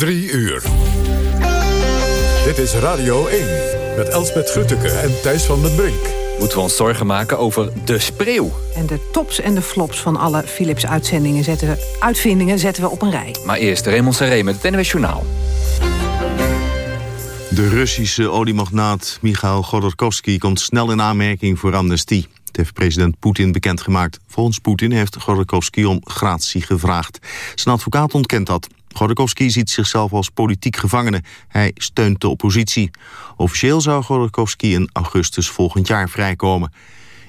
Drie uur. Dit is Radio 1 met Elsbeth Grutteke en Thijs van den Brink. Moeten we ons zorgen maken over de spreeuw. En de tops en de flops van alle Philips-uitzendingen zetten we, uitvindingen zetten we op een rij. Maar eerst Raymond Seré met het NWS Journaal. De Russische oliemagnaat Michail Godorkovsky komt snel in aanmerking voor amnestie. Het heeft president Poetin bekendgemaakt. Volgens Poetin heeft Godorkovsky om gratie gevraagd. Zijn advocaat ontkent dat. Godorkovsky ziet zichzelf als politiek gevangene. Hij steunt de oppositie. Officieel zou Godorkovsky in augustus volgend jaar vrijkomen.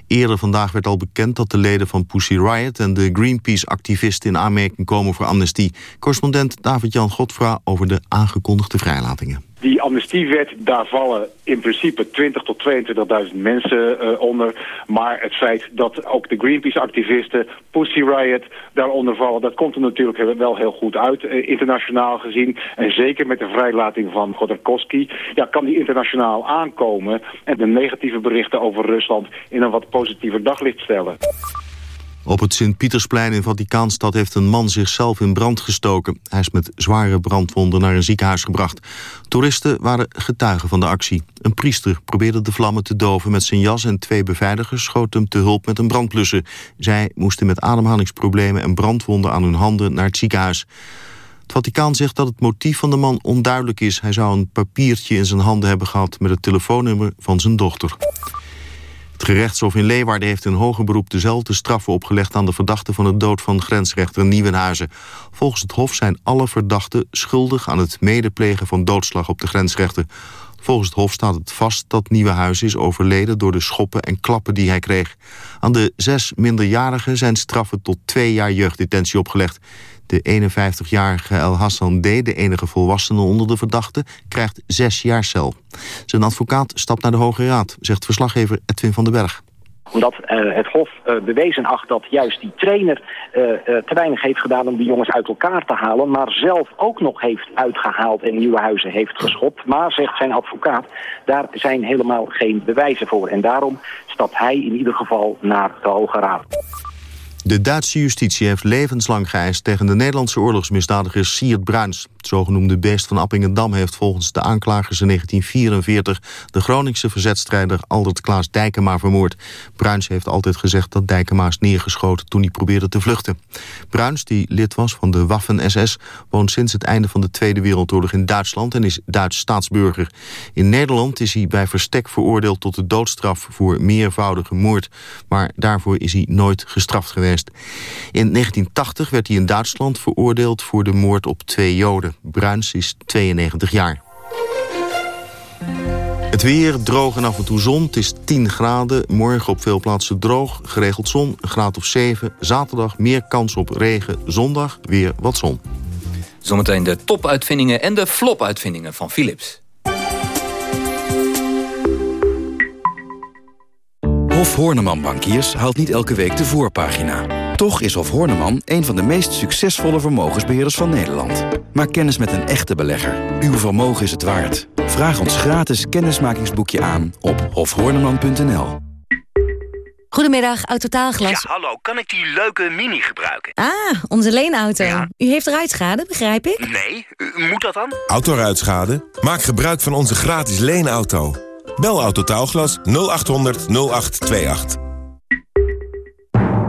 Eerder vandaag werd al bekend dat de leden van Pussy Riot... en de Greenpeace-activisten in aanmerking komen voor amnestie. Correspondent David-Jan Godfra over de aangekondigde vrijlatingen. Die amnestiewet, daar vallen in principe 20 tot 22.000 mensen uh, onder. Maar het feit dat ook de Greenpeace-activisten, Pussy Riot, daaronder vallen... dat komt er natuurlijk wel heel goed uit, uh, internationaal gezien. En zeker met de vrijlating van Godorkovsky... Ja, kan die internationaal aankomen... en de negatieve berichten over Rusland in een wat positiever daglicht stellen. Op het Sint-Pietersplein in Vaticaanstad heeft een man zichzelf in brand gestoken. Hij is met zware brandwonden naar een ziekenhuis gebracht. Toeristen waren getuigen van de actie. Een priester probeerde de vlammen te doven met zijn jas... en twee beveiligers schoten hem te hulp met een brandblusser. Zij moesten met ademhalingsproblemen en brandwonden aan hun handen naar het ziekenhuis. Het Vaticaan zegt dat het motief van de man onduidelijk is. Hij zou een papiertje in zijn handen hebben gehad... met het telefoonnummer van zijn dochter. Het gerechtshof in Leeuwarden heeft in hoger beroep dezelfde straffen opgelegd aan de verdachten van de dood van grensrechter Nieuwenhuizen. Volgens het hof zijn alle verdachten schuldig aan het medeplegen van doodslag op de grensrechter. Volgens het hof staat het vast dat Nieuwenhuizen is overleden door de schoppen en klappen die hij kreeg. Aan de zes minderjarigen zijn straffen tot twee jaar jeugddetentie opgelegd. De 51-jarige El Hassan D., de enige volwassene onder de verdachten, krijgt zes jaar cel. Zijn advocaat stapt naar de Hoge Raad, zegt verslaggever Edwin van den Berg omdat uh, het Hof uh, bewezen acht dat juist die trainer uh, te weinig heeft gedaan om die jongens uit elkaar te halen. Maar zelf ook nog heeft uitgehaald en nieuwe huizen heeft geschopt. Maar, zegt zijn advocaat, daar zijn helemaal geen bewijzen voor. En daarom stapt hij in ieder geval naar de Hoge Raad. De Duitse justitie heeft levenslang geëist tegen de Nederlandse oorlogsmisdadiger Siert Bruins. Het zogenoemde beest van Appingedam heeft volgens de aanklagers in 1944 de Groningse verzetstrijder Aldert Klaas Dijkema vermoord. Bruins heeft altijd gezegd dat Dijkema is neergeschoten toen hij probeerde te vluchten. Bruins, die lid was van de Waffen-SS, woont sinds het einde van de Tweede Wereldoorlog in Duitsland en is Duits staatsburger. In Nederland is hij bij verstek veroordeeld tot de doodstraf voor meervoudige moord, maar daarvoor is hij nooit gestraft geweest. In 1980 werd hij in Duitsland veroordeeld voor de moord op twee Joden. Bruins is 92 jaar. Het weer, droog en af en toe zon. Het is 10 graden. Morgen op veel plaatsen droog. Geregeld zon, een graad of 7. Zaterdag meer kans op regen. Zondag weer wat zon. Zometeen de topuitvindingen en de flopuitvindingen van Philips. Hof Horneman Bankiers haalt niet elke week de voorpagina. Toch is Hof Horneman een van de meest succesvolle vermogensbeheerders van Nederland. Maak kennis met een echte belegger. Uw vermogen is het waard. Vraag ons gratis kennismakingsboekje aan op hofhorneman.nl. Goedemiddag, Autotaalglas. Ja, hallo. Kan ik die leuke Mini gebruiken? Ah, onze leenauto. Ja. U heeft ruitschade, begrijp ik? Nee, u, moet dat dan? Autoruitschade? Maak gebruik van onze gratis leenauto. Bel Autotaalglas 0800 0828.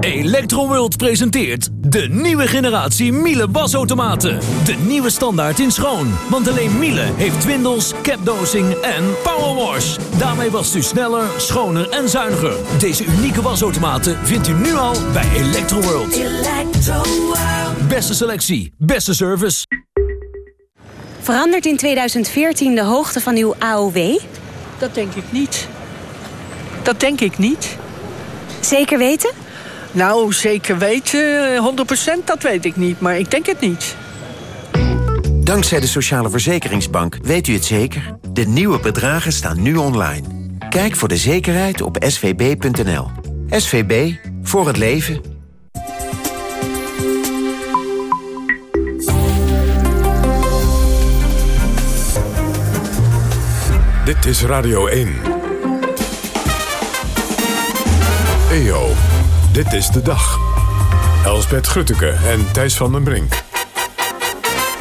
Electroworld presenteert de nieuwe generatie Miele wasautomaten. De nieuwe standaard in schoon. Want alleen Miele heeft twindels, capdosing en powerwash. Daarmee wast u sneller, schoner en zuiniger. Deze unieke wasautomaten vindt u nu al bij Electroworld. Electroworld. Beste selectie, beste service. Verandert in 2014 de hoogte van uw AOW? Dat denk ik niet. Dat denk ik niet. Zeker weten? Nou, zeker weten, 100% dat weet ik niet, maar ik denk het niet. Dankzij de Sociale Verzekeringsbank weet u het zeker. De nieuwe bedragen staan nu online. Kijk voor de zekerheid op svb.nl. SVB, voor het leven. Dit is Radio 1. EO, dit is de dag. Elsbeth Grutteke en Thijs van den Brink.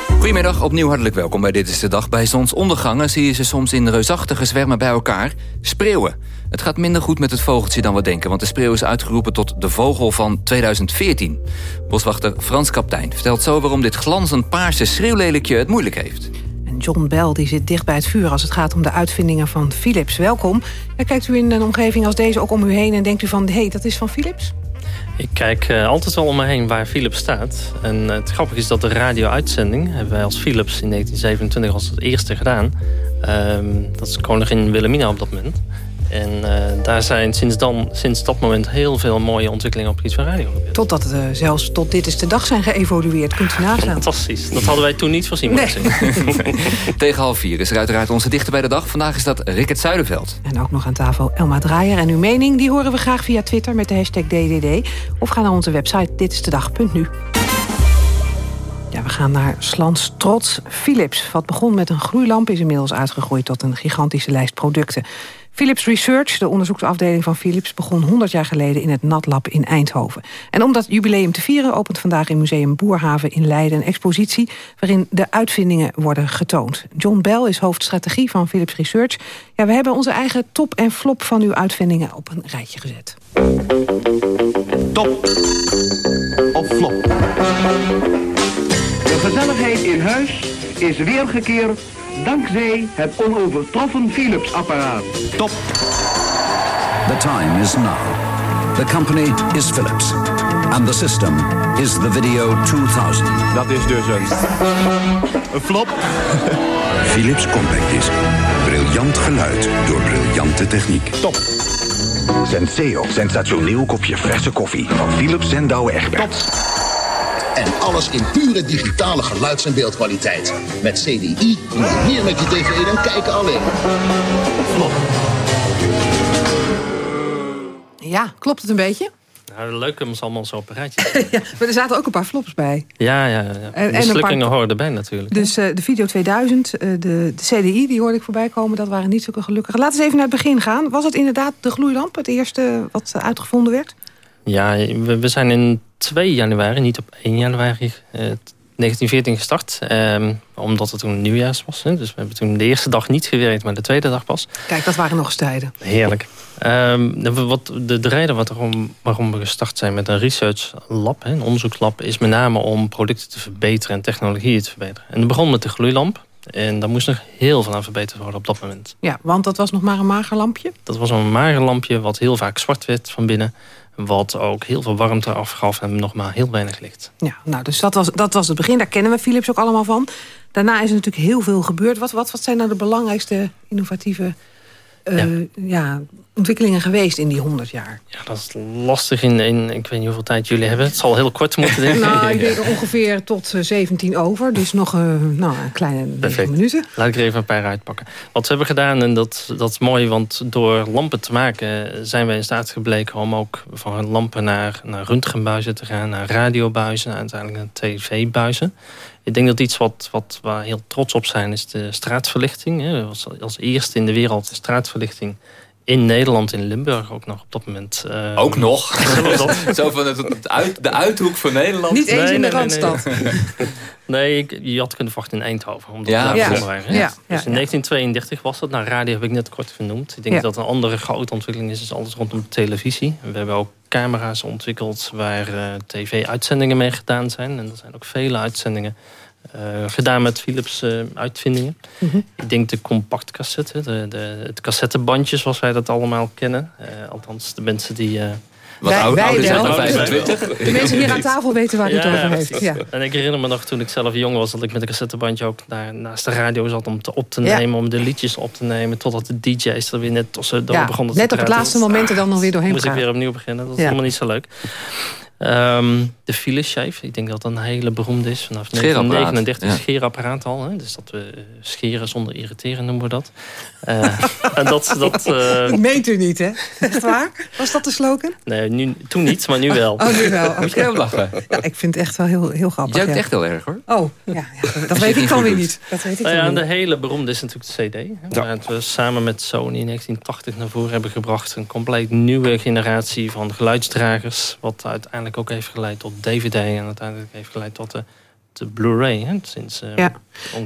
Goedemiddag, opnieuw hartelijk welkom bij Dit is de Dag. Bij zonsondergangen zie je ze soms in reusachtige zwermen bij elkaar. Spreeuwen. Het gaat minder goed met het vogeltje dan we denken... want de spreeuw is uitgeroepen tot de vogel van 2014. Boswachter Frans Kaptein vertelt zo waarom dit glanzend paarse schreeuwlelijkje het moeilijk heeft. John Bell die zit dicht bij het vuur als het gaat om de uitvindingen van Philips. Welkom. Kijkt u in een omgeving als deze ook om u heen en denkt u van... hé, hey, dat is van Philips? Ik kijk uh, altijd wel om me heen waar Philips staat. En uh, het grappige is dat de radio-uitzending... hebben wij als Philips in 1927 als het eerste gedaan. Uh, dat is koningin Wilhelmina op dat moment. En uh, daar zijn sinds, dan, sinds dat moment heel veel mooie ontwikkelingen op het gebied van radio gebeurd. Totdat uh, zelfs tot dit is de dag zijn geëvolueerd. Kunt u nagaan. Fantastisch. Dat hadden wij toen niet voorzien. Nee. Tegen half vier is er uiteraard onze dichter bij de dag. Vandaag is dat Rickert Zuiderveld. En ook nog aan tafel Elma Draaier. En uw mening die horen we graag via Twitter met de hashtag DDD. Of ga naar onze website ditistedag.nu. Ja, we gaan naar Slans Trots. Philips, wat begon met een gloeilamp... is inmiddels uitgegroeid tot een gigantische lijst producten. Philips Research, de onderzoeksafdeling van Philips... begon 100 jaar geleden in het NatLab in Eindhoven. En om dat jubileum te vieren opent vandaag in Museum Boerhaven in Leiden... een expositie waarin de uitvindingen worden getoond. John Bell is hoofdstrategie van Philips Research. Ja, we hebben onze eigen top en flop van uw uitvindingen op een rijtje gezet. Top of flop? De gezelligheid in huis is weergekeerd dankzij het onovertroffen Philips-apparaat. Top. The time is now. The company is Philips. And the system is the Video 2000. Dat is dus een, een flop. Philips Compact Disc. Briljant geluid door briljante techniek. Top. Senseo, sensationeel kopje verse koffie van Philips en Douwe Egberts. En alles in pure digitale geluids- en beeldkwaliteit. Met CDI doe je meer met je tv dan kijken alleen. Flop. Ja, klopt het een beetje? Nou, leuk om ze allemaal zo op een rijtje. ja, maar er zaten ook een paar flops bij. Ja, ja, ja. En, Mislukkingen horen erbij natuurlijk. Dus uh, de Video 2000, uh, de, de, CDI, die hoorde ik voorbij komen. Dat waren niet zulke gelukkige. Laten we even naar het begin gaan. Was het inderdaad de gloeilamp, het eerste wat uitgevonden werd? Ja, we, we zijn in 2 januari, niet op 1 januari uh, 1914 gestart. Um, omdat het toen nieuwjaars was. Hè. Dus we hebben toen de eerste dag niet gewerkt, maar de tweede dag pas. Kijk, dat waren nog eens tijden. Heerlijk. Um, wat, de, de reden waarom, waarom we gestart zijn met een research lab, hè, een onderzoekslab... is met name om producten te verbeteren en technologieën te verbeteren. En dat begon met de gloeilamp. En daar moest nog heel veel aan verbeterd worden op dat moment. Ja, want dat was nog maar een mager lampje? Dat was een mager lampje wat heel vaak zwart werd van binnen. Wat ook heel veel warmte afgaf en nog maar heel weinig licht. Ja, nou, dus dat was, dat was het begin. Daar kennen we Philips ook allemaal van. Daarna is er natuurlijk heel veel gebeurd. Wat, wat, wat zijn nou de belangrijkste innovatieve uh, ja. ja. ontwikkelingen geweest in die 100 jaar? Ja, dat is lastig in, in... Ik weet niet hoeveel tijd jullie hebben. Het zal heel kort moeten, denk ik. nou, ik denk ongeveer tot 17 over. Dus nog uh, nou, een kleine 9 minuten. Laat ik er even een paar uitpakken. Wat ze hebben gedaan, en dat, dat is mooi... want door lampen te maken zijn wij in staat gebleken... om ook van lampen naar, naar röntgenbuizen te gaan... naar radiobuizen, uiteindelijk naar tv-buizen. Ik denk dat iets wat, wat we heel trots op zijn is de straatverlichting. Als, als eerste in de wereld de straatverlichting in Nederland, in Limburg ook nog op dat moment. Uh, ook nog? Zo van het, het uit, de uithoek van Nederland? Niet eens nee, in de nee, Randstad. Nee, nee ik, je had kunnen verwachten in Eindhoven. Omdat ja, ja. ja. Waren, ja. Dus in 1932 was dat. Nou, radio heb ik net kort vernoemd. Ik denk dat een andere grote ontwikkeling is, is alles rondom televisie. We hebben ook camera's ontwikkeld waar uh, tv-uitzendingen mee gedaan zijn. En er zijn ook vele uitzendingen uh, gedaan met Philips uh, uitvindingen. Mm -hmm. Ik denk de compact cassette, de, de, het cassettebandje zoals wij dat allemaal kennen. Uh, althans, de mensen die... Wat wij, ouder wij zijn dan 25. De mensen hier aan tafel weten waar het ja, over heeft. Ja. En ik herinner me nog toen ik zelf jong was... dat ik met een cassettebandje ook naast de radio zat om te op te nemen... Ja. om de liedjes op te nemen... totdat de DJ's er weer net tussendoor ja, begonnen te Net op het laatste moment er dan nog weer doorheen Moest ik weer opnieuw beginnen. Dat is helemaal niet zo leuk. Um, de Philips-schijf, ik denk dat dat een hele beroemde is. Vanaf 1939 ja. scheerapparaat al. Hè? Dus dat we scheren zonder irriteren noemen we dat. Uh, en dat, dat, uh... dat meent u niet, hè? Echt waar? Was dat de slogan? Nee, nu, toen niet, maar nu wel. Oh, nu wel. Moet je heel lachen. Ja, ik vind het echt wel heel, heel grappig. Jij ja. echt heel erg, hoor. Oh, ja, ja dat weet ik dan weer niet. Dat weet ik nou ja, niet. De hele beroemde is natuurlijk de CD. Hè? Waar we samen met Sony in 1980 naar voren hebben gebracht. Een compleet nieuwe generatie van geluidsdragers. Wat uiteindelijk ook heeft geleid tot DVD en uiteindelijk heeft geleid tot de, de Blu-ray. hè, Sinds, uh, ja.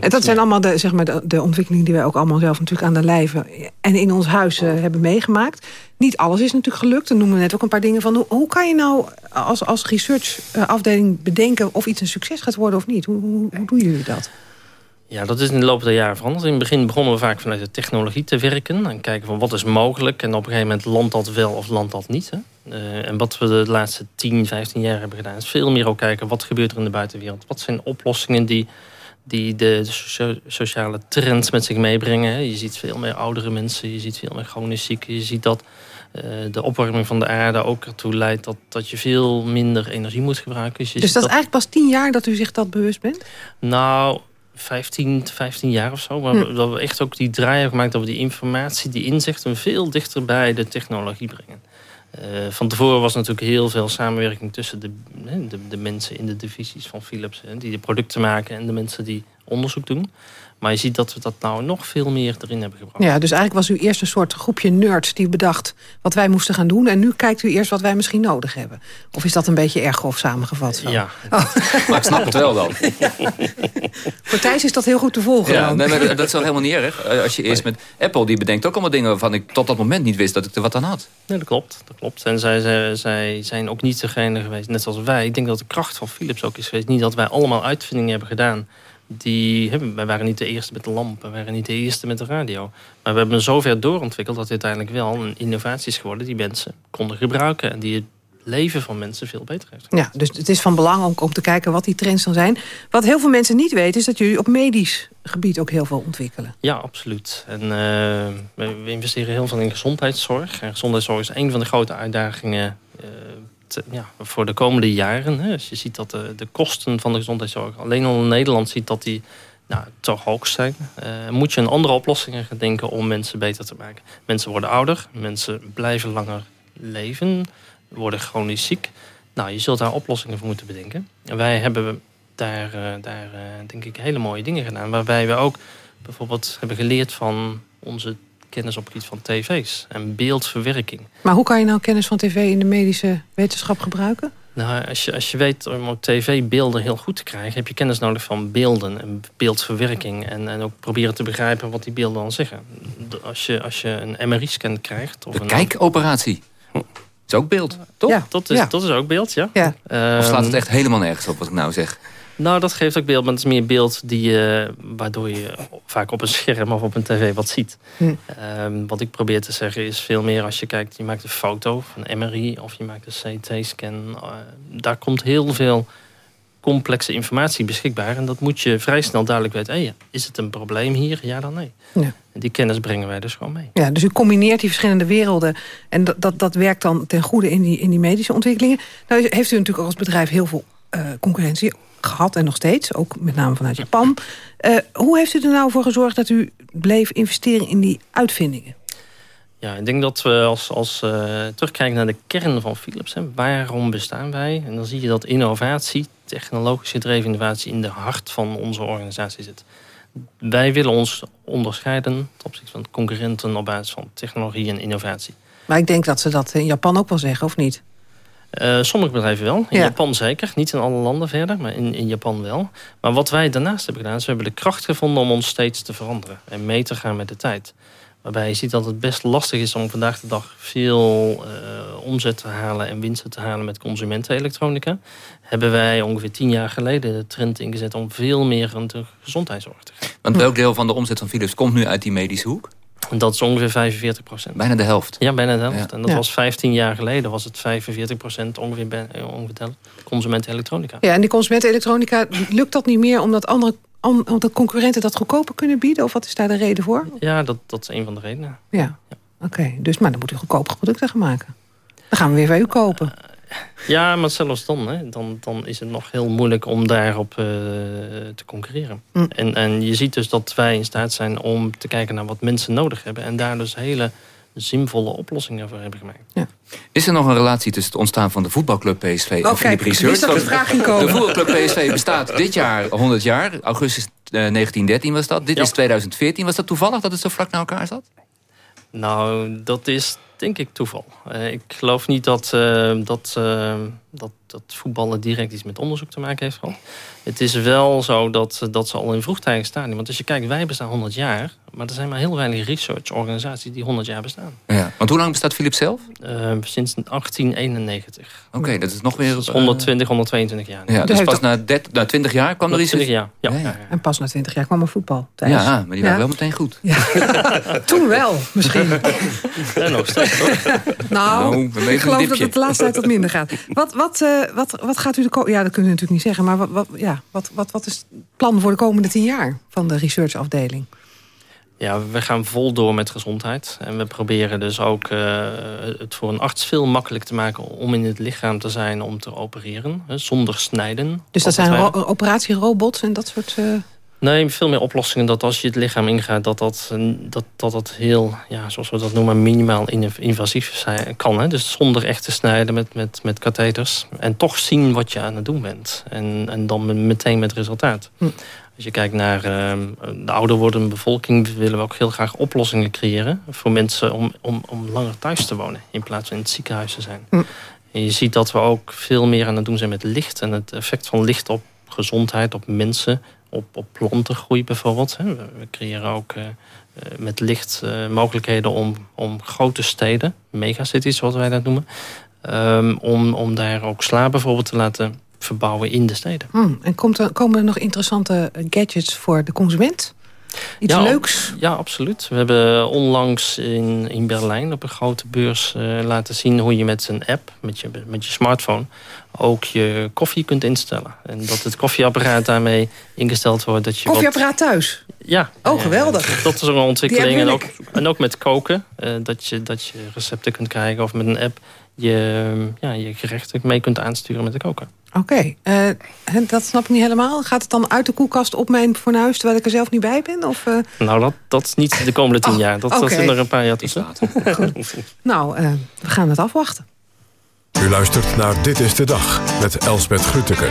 En dat zijn allemaal de, zeg maar, de, de, ontwikkelingen die wij ook allemaal zelf natuurlijk aan de lijve en in ons huis uh, hebben meegemaakt. Niet alles is natuurlijk gelukt. Dan noemen we net ook een paar dingen van hoe, hoe kan je nou als, als research-afdeling bedenken of iets een succes gaat worden of niet? Hoe, hoe, hoe doen jullie dat? Ja, dat is in de loop der jaren veranderd. In het begin begonnen we vaak vanuit de technologie te werken. En kijken van wat is mogelijk. En op een gegeven moment landt dat wel of landt dat niet. Hè? Uh, en wat we de laatste 10, 15 jaar hebben gedaan... is veel meer ook kijken wat gebeurt er in de buitenwereld. Wat zijn oplossingen die, die de, sociale trends met zich meebrengen. Hè? Je ziet veel meer oudere mensen. Je ziet veel meer chronisch zieken. Je ziet dat uh, de opwarming van de aarde ook ertoe leidt... dat, dat je veel minder energie moet gebruiken. Dus, dus dat is eigenlijk pas 10 jaar dat u zich dat bewust bent? Nou... 15, 15 jaar of zo. Maar hm. dat we echt ook die draai hebben gemaakt... dat we die informatie, die inzichten... veel dichter bij de technologie brengen. Uh, van tevoren was natuurlijk heel veel samenwerking... tussen de, de, de mensen in de divisies van Philips... Hè, die de producten maken en de mensen die onderzoek doen. Maar je ziet dat we dat nou nog veel meer erin hebben gebracht. Ja, dus eigenlijk was u eerst een soort groepje nerds die bedacht wat wij moesten gaan doen. En nu kijkt u eerst wat wij misschien nodig hebben. Of is dat een beetje erg grof samengevat? Zo? Ja. Oh. Maar ik snap het wel dan. Voor Thijs is dat heel goed te volgen. Ja, nee, maar dat is wel helemaal niet erg. Als je eerst met Apple, die bedenkt ook allemaal dingen waarvan ik tot dat moment niet wist dat ik er wat aan had. Nee, dat klopt. Dat klopt. En zij, zij, zij zijn ook niet degene geweest, net zoals wij. Ik denk dat de kracht van Philips ook is geweest. Niet dat wij allemaal uitvindingen hebben gedaan die, wij waren niet de eerste met de lamp, we waren niet de eerste met de radio. Maar we hebben zo ver doorontwikkeld dat het uiteindelijk wel een innovatie is geworden die mensen konden gebruiken en die het leven van mensen veel beter heeft. Ja, dus het is van belang om, om te kijken wat die trends dan zijn. Wat heel veel mensen niet weten is dat jullie op medisch gebied ook heel veel ontwikkelen. Ja, absoluut. En uh, we, investeren heel veel in gezondheidszorg. En gezondheidszorg is een van de grote uitdagingen uh, ja, voor de komende jaren. Hè, als je ziet dat de, kosten van de gezondheidszorg alleen al in Nederland ziet dat die nou, toch hoog zijn. Uh, moet je een andere oplossingen gaan denken om mensen beter te maken. Mensen worden ouder, mensen blijven langer leven, worden chronisch ziek. Nou, je zult daar oplossingen voor moeten bedenken. En wij hebben daar, uh, daar denk ik hele mooie dingen gedaan. Waarbij we ook bijvoorbeeld hebben geleerd van onze kennis op het gebied van tv's en beeldverwerking. Maar hoe kan je nou kennis van tv in de medische wetenschap gebruiken? Nou, als je, als je weet om op tv beelden heel goed te krijgen... heb je kennis nodig van beelden en beeldverwerking. En, en ook proberen te begrijpen wat die beelden dan zeggen. Als je, als je een MRI-scan krijgt... Of De een kijkoperatie. Dat is ook beeld, toch? Ja, dat is, dat is ook beeld, ja. ja. of slaat het echt helemaal nergens op wat ik nou zeg? Nou, dat geeft ook beeld, maar het is meer beeld die, uh, waardoor je vaak op een scherm of op een tv wat ziet. Hm. Um, wat ik probeer te zeggen is veel meer als je kijkt, je maakt een foto van een MRI of je maakt een CT-scan. Uh, daar komt heel veel complexe informatie beschikbaar. En dat moet je vrij snel duidelijk weten. Hey, is het een probleem hier? Ja dan nee. Ja. En die kennis brengen wij dus gewoon mee. Ja, dus u combineert die verschillende werelden. En dat, dat, dat werkt dan ten goede in die, in die medische ontwikkelingen. Nou heeft u natuurlijk als bedrijf heel veel uh, concurrentie gehad en nog steeds, ook met name vanuit Japan. Uh, hoe heeft u er nou voor gezorgd dat u bleef investeren in die uitvindingen? Ja, ik denk dat we als, als uh, terugkijken naar de kern van Philips. Hè, waarom bestaan wij? En dan zie je dat innovatie, technologisch gedreven innovatie... in de hart van onze organisatie zit. Wij willen ons onderscheiden ten opzichte van concurrenten... op basis van technologie en innovatie. Maar ik denk dat ze dat in Japan ook wel zeggen, of niet? Uh, sommige bedrijven wel. In Japan zeker. Niet in alle landen verder, maar in, in Japan wel. Maar wat wij daarnaast hebben gedaan... is we hebben de kracht gevonden om ons steeds te veranderen. En mee te gaan met de tijd. Waarbij je ziet dat het best lastig is om vandaag de dag... veel uh, omzet te halen en winsten te halen met consumentenelektronica. Hebben wij ongeveer tien jaar geleden de trend ingezet... om veel meer aan de gezondheidszorg te gaan. Want welk deel van de omzet van Philips komt nu uit die medische hoek? Dat is ongeveer 45 procent. Bijna de helft? Ja, bijna de helft. En dat was 15 jaar geleden was het 45 procent ongeveer, bij, eh, ongeveer consumentenelektronica. Ja, en die consumentenelektronica, lukt dat niet meer omdat andere omdat concurrenten dat goedkoper kunnen bieden? Of wat is daar de reden voor? Ja, dat, dat is een van de redenen. Ja, ja. oké. Dus, maar dan moet u goedkope producten gaan maken. Dan gaan we weer bij u kopen. Uh, ja, maar zelfs dan, hè, dan, dan is het nog heel moeilijk om daarop uh, te concurreren. Mm. En, en je ziet dus dat wij in staat zijn om te kijken naar wat mensen nodig hebben. En daar dus hele zinvolle oplossingen voor hebben gemaakt. Ja. Is er nog een relatie tussen het ontstaan van de voetbalclub PSV en oh, Philip Research? De, de voetbalclub PSV bestaat dit jaar 100 jaar. Augustus uh, 1913 was dat. Dit ja. is 2014. Was dat toevallig dat het zo vlak naar elkaar zat? Nou, dat is denk ik toeval. Uh, ik geloof niet dat, uh, dat, uh, dat, dat voetballen direct iets met onderzoek te maken heeft gehad. Het is wel zo dat, dat ze al in vroegtijdig staan. Want als je kijkt, wij bestaan 100 jaar. Maar er zijn maar heel weinig research-organisaties die 100 jaar bestaan. Ja, want hoe lang bestaat Philips zelf? sinds 1891. Oké, dat is nog weer... 120, 122 jaar. Ja, dus pas na, na 20 jaar kwam er iets... 20 jaar, ja. ja. En pas na 20 jaar kwam er voetbal. Thijs. Ja, maar die waren wel meteen goed. Toen wel, misschien. Ja, nog steeds, hoor. Nou, nou ik geloof dat het de laatste tijd wat minder gaat. Wat, wat, uh, wat, wat gaat u de Ja, dat kunt u natuurlijk niet zeggen. Maar wat, wat, ja, wat, wat, wat is het plan voor de komende tien jaar van de researchafdeling? Ja, we gaan vol door met gezondheid. En we proberen dus ook uh, het voor een arts veel makkelijker te maken... om in het lichaam te zijn om te opereren, zonder snijden. Dus dat zijn operatierobots en dat soort... Uh... Nee, veel meer oplossingen dat als je het lichaam ingaat... dat dat, dat, dat, dat heel, ja, zoals we dat noemen, minimaal invasief zijn, kan. Hè? Dus zonder echt te snijden met, met, met katheters. En toch zien wat je aan het doen bent. En, en dan meteen met resultaat. Hm. Als je kijkt naar uh, de ouder wordende bevolking... willen we ook heel graag oplossingen creëren... voor mensen om, om, om langer thuis te wonen... in plaats van in het ziekenhuis te zijn. Hm. En je ziet dat we ook veel meer aan het doen zijn met licht... en het effect van licht op gezondheid, op mensen op, op plantengroei bijvoorbeeld. We creëren ook uh, met licht uh, mogelijkheden om, om grote steden, megacities zoals wij dat noemen, um, om, om daar ook sla bijvoorbeeld te laten verbouwen in de steden. Hmm, en komt er, komen er nog interessante gadgets voor de consument? Iets ja, leuks? Ja, absoluut. We hebben onlangs in, in Berlijn op een grote beurs uh, laten zien... hoe je met een app, met je, met je smartphone... ook je koffie kunt instellen. En dat het koffieapparaat daarmee ingesteld wordt. Dat je koffieapparaat thuis? Ja. Oh, geweldig. dat is een ontwikkeling. En ook, en ook met koken. Uh, dat, je, dat je recepten kunt krijgen. Of met een app je, ja, je gerechten mee kunt aansturen met de koker. Oké, okay. uh, dat snap ik niet helemaal. Gaat het dan uit de koelkast op mijn fornuis... terwijl ik er zelf niet bij ben? Of, uh... Nou, dat, dat is niet de komende tien oh, jaar. Dat, okay. dat zijn er een paar jaar tussen. nou, uh, we gaan het afwachten. U luistert naar Dit is de Dag met Elsbeth Grütke.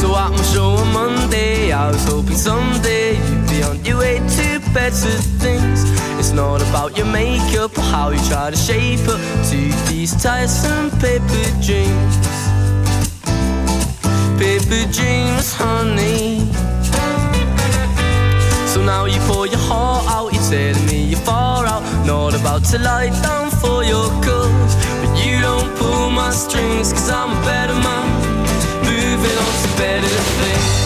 So I'm show on Monday, I was hoping someday you'd be on your way to better things. It's not about your makeup or how you try to shape up to these tiresome paper dreams. Paper dreams, honey. So now you pour your heart out, you're telling me you're far. Not about to lie down for your cause. But you don't pull my strings, cause I'm a better man. Moving on to better things.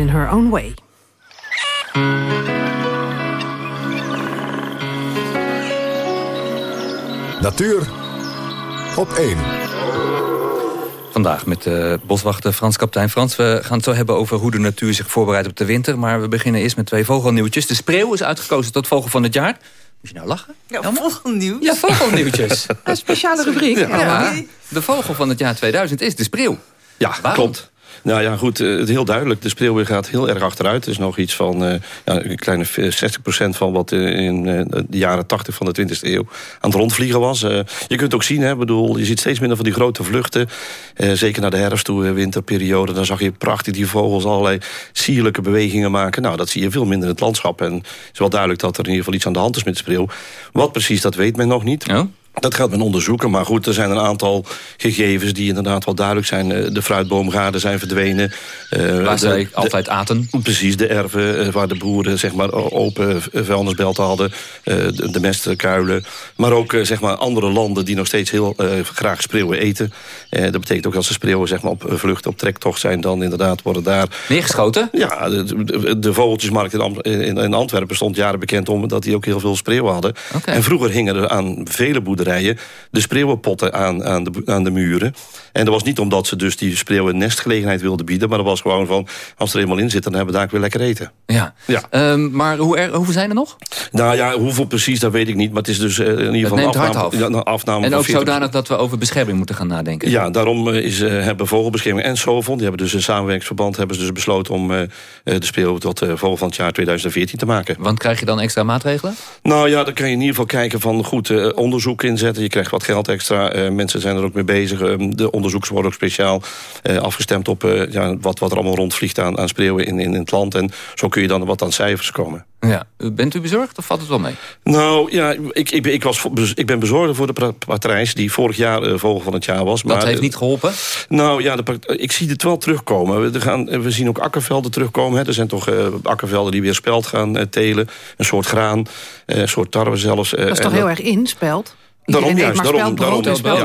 In Her Own Way. Natuur op 1. Vandaag met de boswachter Frans Kaptein Frans. We gaan het zo hebben over hoe de natuur zich voorbereidt op de winter. Maar we beginnen eerst met twee vogelnieuwtjes. De spreeuw is uitgekozen tot vogel van het jaar. Moet je nou lachen? Ja, vogelnieuws. Ja, vogelnieuwtjes. Een speciale rubriek. Ja, Ja. De vogel van het jaar 2000 is de spreeuw. Ja, Waarom? klopt. Nou ja, goed, eh, het heel duidelijk. De spreeuw gaat heel erg achteruit. Het is nog iets van eh, ja, een kleine 60% van wat eh, in de jaren 80 van de 20e eeuw aan het rondvliegen was. Je kunt ook zien, hè, bedoel, je ziet steeds minder van die grote vluchten. Zeker naar de herfst toe, winterperiode. Dan zag je prachtig die vogels allerlei sierlijke bewegingen maken. Nou, dat zie je veel minder in het landschap. En het is wel duidelijk dat er in ieder geval iets aan de hand is met de spreeuw. Wat precies, dat weet men nog niet. Dat gaat men onderzoeken, maar goed, er zijn een aantal gegevens... die inderdaad wel duidelijk zijn. Eh, De fruitboomgaarden zijn verdwenen. Eh, Waar zij altijd aten. Precies, de erven eh, waar de boeren zeg maar, open vuilnisbelten hadden. de, de mestkuilen. Maar ook zeg maar, andere landen die nog steeds heel graag spreeuwen eten. Dat betekent ook als de spreeuwen zeg maar, op vlucht, op trektocht zijn... dan inderdaad worden daar... Neergeschoten? Ja, de, vogeltjesmarkt in, Antwerpen stond jaren bekend om... dat die ook heel veel spreeuwen hadden. En vroeger hingen er aan vele boerderijen de spreeuwenpotten aan, aan, de, aan de muren. En dat was niet omdat ze dus die spreeuwen nestgelegenheid wilden bieden... maar dat was gewoon van, als ze er eenmaal in zitten... dan hebben we daar ook weer lekker eten. Ja. Ja. Ehm, maar hoe er, hoeveel zijn er nog? Nou ja, hoeveel precies, dat weet ik niet. Maar het is dus eh, in ieder geval een afname, af. ja, afname En ook 40%. zodanig dat we over bescherming moeten gaan nadenken. Ja, daarom eh, is, eh, hebben Vogelbescherming en Sovon... die hebben dus een samenwerkingsverband hebben ze dus besloten... om de spreeuw tot vogel van het jaar 2014 te maken. Want krijg je dan extra maatregelen? Nou ja, dan kan je in ieder geval kijken van goed onderzoek inzetten. Je krijgt wat geld extra. eh, mensen zijn er ook mee bezig. Eh, de onderzoekers worden ook speciaal eh, afgestemd op eh, ja, wat, wat er allemaal rondvliegt aan, aan spreeuwen in, in, in het land. En zo kun je dan wat aan cijfers komen. Ja. Bent u bezorgd of valt het wel mee? Nou ja, ik, ik, ben- ik, was, ik ben bezorgd voor de patrijs... die vorig jaar vogel van het jaar was. Dat maar, heeft niet geholpen? Nou ja, de, ik zie het wel terugkomen. We, er gaan, we zien ook akkervelden terugkomen. Hè. Er zijn toch eh, akkervelden die weer speld gaan telen. Een soort graan, eh, een soort tarwe zelfs. Dat is toch heel erg in, speld? Daarom juist, daarom, daarom,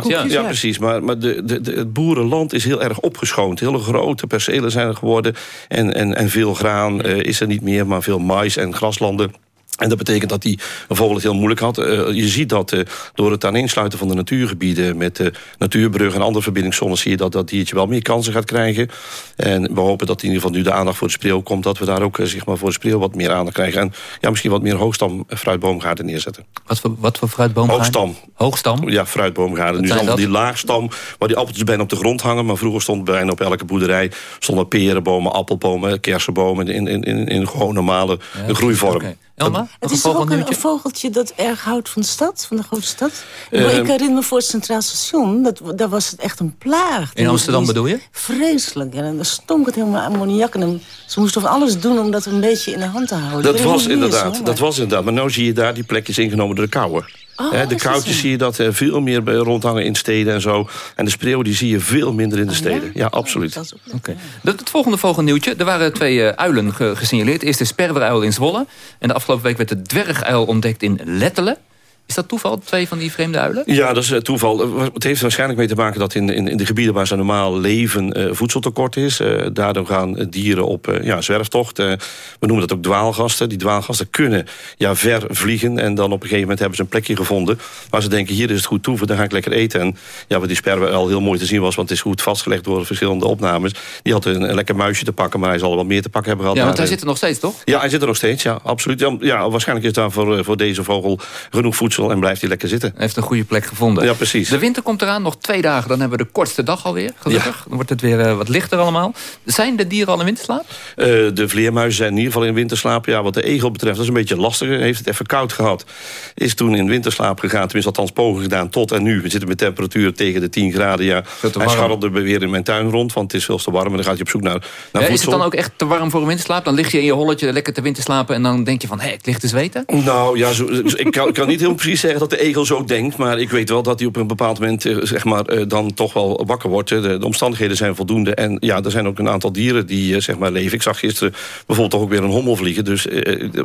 ja, ja, ja. precies. Maar, maar de, de, de- het boerenland is heel erg opgeschoond. Hele grote percelen zijn er geworden. En, en, en veel graan eh, is er niet meer, maar veel mais en graslanden. En dat betekent dat die vogel het heel moeilijk had. Eh, je ziet dat eh, door het aaneensluiten van de natuurgebieden... met de natuurbrug en andere verbindingszones... zie je dat dat diertje wel meer kansen gaat krijgen. En we hopen dat in ieder geval nu de aandacht voor de spreeuw komt... dat we daar ook eh, zeg maar, voor de spreeuw wat meer aandacht krijgen. En ja, misschien wat meer hoogstam eh, fruitboomgaarden neerzetten. Wat voor, wat voor fruitboomgaarden? Hoogstam. Hoogstam? Ja, fruitboomgaarden. Nu zijn die laagstam waar die appeltjes bijna op de grond hangen. Maar vroeger stond bijna op elke boerderij stonden perenbomen, appelbomen, kersenbomen in, in, in, in gewoon normale groeivorm. Elma, Het is toch ook een, een vogeltje dat erg houdt van de stad, van de grote stad? Ehm. ik herinner me voor het Centraal Station, dat, daar was het echt een plaag. In Amsterdam bedoel je? Vreselijk. En dan stonk het helemaal ammoniak. En dan- ze moesten van alles doen om dat een beetje in de hand te houden. Dat was is, inderdaad, dat was inderdaad. Maar nu zie je daar die plekjes ingenomen door de kauwen. Oh, de koudjes zie je dat eh, veel meer bij- rondhangen in steden en zo. En de spreeuw die zie je veel minder Oh, in de steden. Ja, absoluut. Oké. Dat, het volgende vogelnieuwtje. Er waren twee eh, uilen ge- gesignaleerd. Eerst de sperweruil in Zwolle. En de afgelopen week werd de dwerguil ontdekt in Lettelen. Is dat toeval, twee van die vreemde uilen? Ja, dat is eh, toeval. Eh, Het heeft er waarschijnlijk mee te maken dat in, in, in de gebieden waar ze normaal leven eh, voedseltekort is. Daardoor gaan dieren op ja, zwerftocht. We noemen dat ook dwaalgasten. Die dwaalgasten kunnen ja, ver vliegen. En dan op een gegeven moment hebben ze een plekje gevonden. Waar ze denken, hier is het goed toe, dan ga ik lekker eten. En ja, wat die sperwe al heel mooi te zien was, want het is goed vastgelegd door verschillende opnames. Die had een, een lekker muisje te pakken, maar hij zal wel meer te pakken hebben gehad. Ja, want hij daar. zit er nog steeds, toch? Ja, hij zit er nog steeds, ja, absoluut. Ja, Ja, waarschijnlijk is daar voor, voor deze vogel genoeg voedsel en blijft hij lekker zitten. Heeft een goede plek gevonden. Ja, precies. De winter komt eraan, nog twee dagen. Dan hebben we de kortste dag alweer, gelukkig. Dan wordt het weer eh, wat lichter allemaal. Zijn de dieren al in winterslaap? Eh, de vleermuizen zijn in ieder geval in winterslaap. Ja, wat de egel betreft, dat is een beetje lastiger. Heeft het even koud gehad. Is toen in winterslaap gegaan. Tenminste, althans pogingen gedaan tot en nu. We zitten met temperatuur tegen de 10 graden. Ja. Hij scharrelde weer in mijn tuin rond, want het is veel te warm. En dan gaat je op zoek naar, naar Ja, is het dan ook echt te warm voor een winterslaap? Dan lig je in je holletje lekker te winterslapen... en dan denk je van, hé, ik lig te zweten? Nou ja, zo- ik kan, kan niet heel precies zeggen dat de egel zo denkt... maar ik weet wel dat hij op een bepaald moment eh, zeg maar, eh, dan toch wel wakker wordt. De, de, omstandigheden zijn voldoende. En ja, er zijn ook een aantal dieren die zeg maar, leven. Ik zag gisteren bijvoorbeeld toch ook weer een hommel vliegen. Dus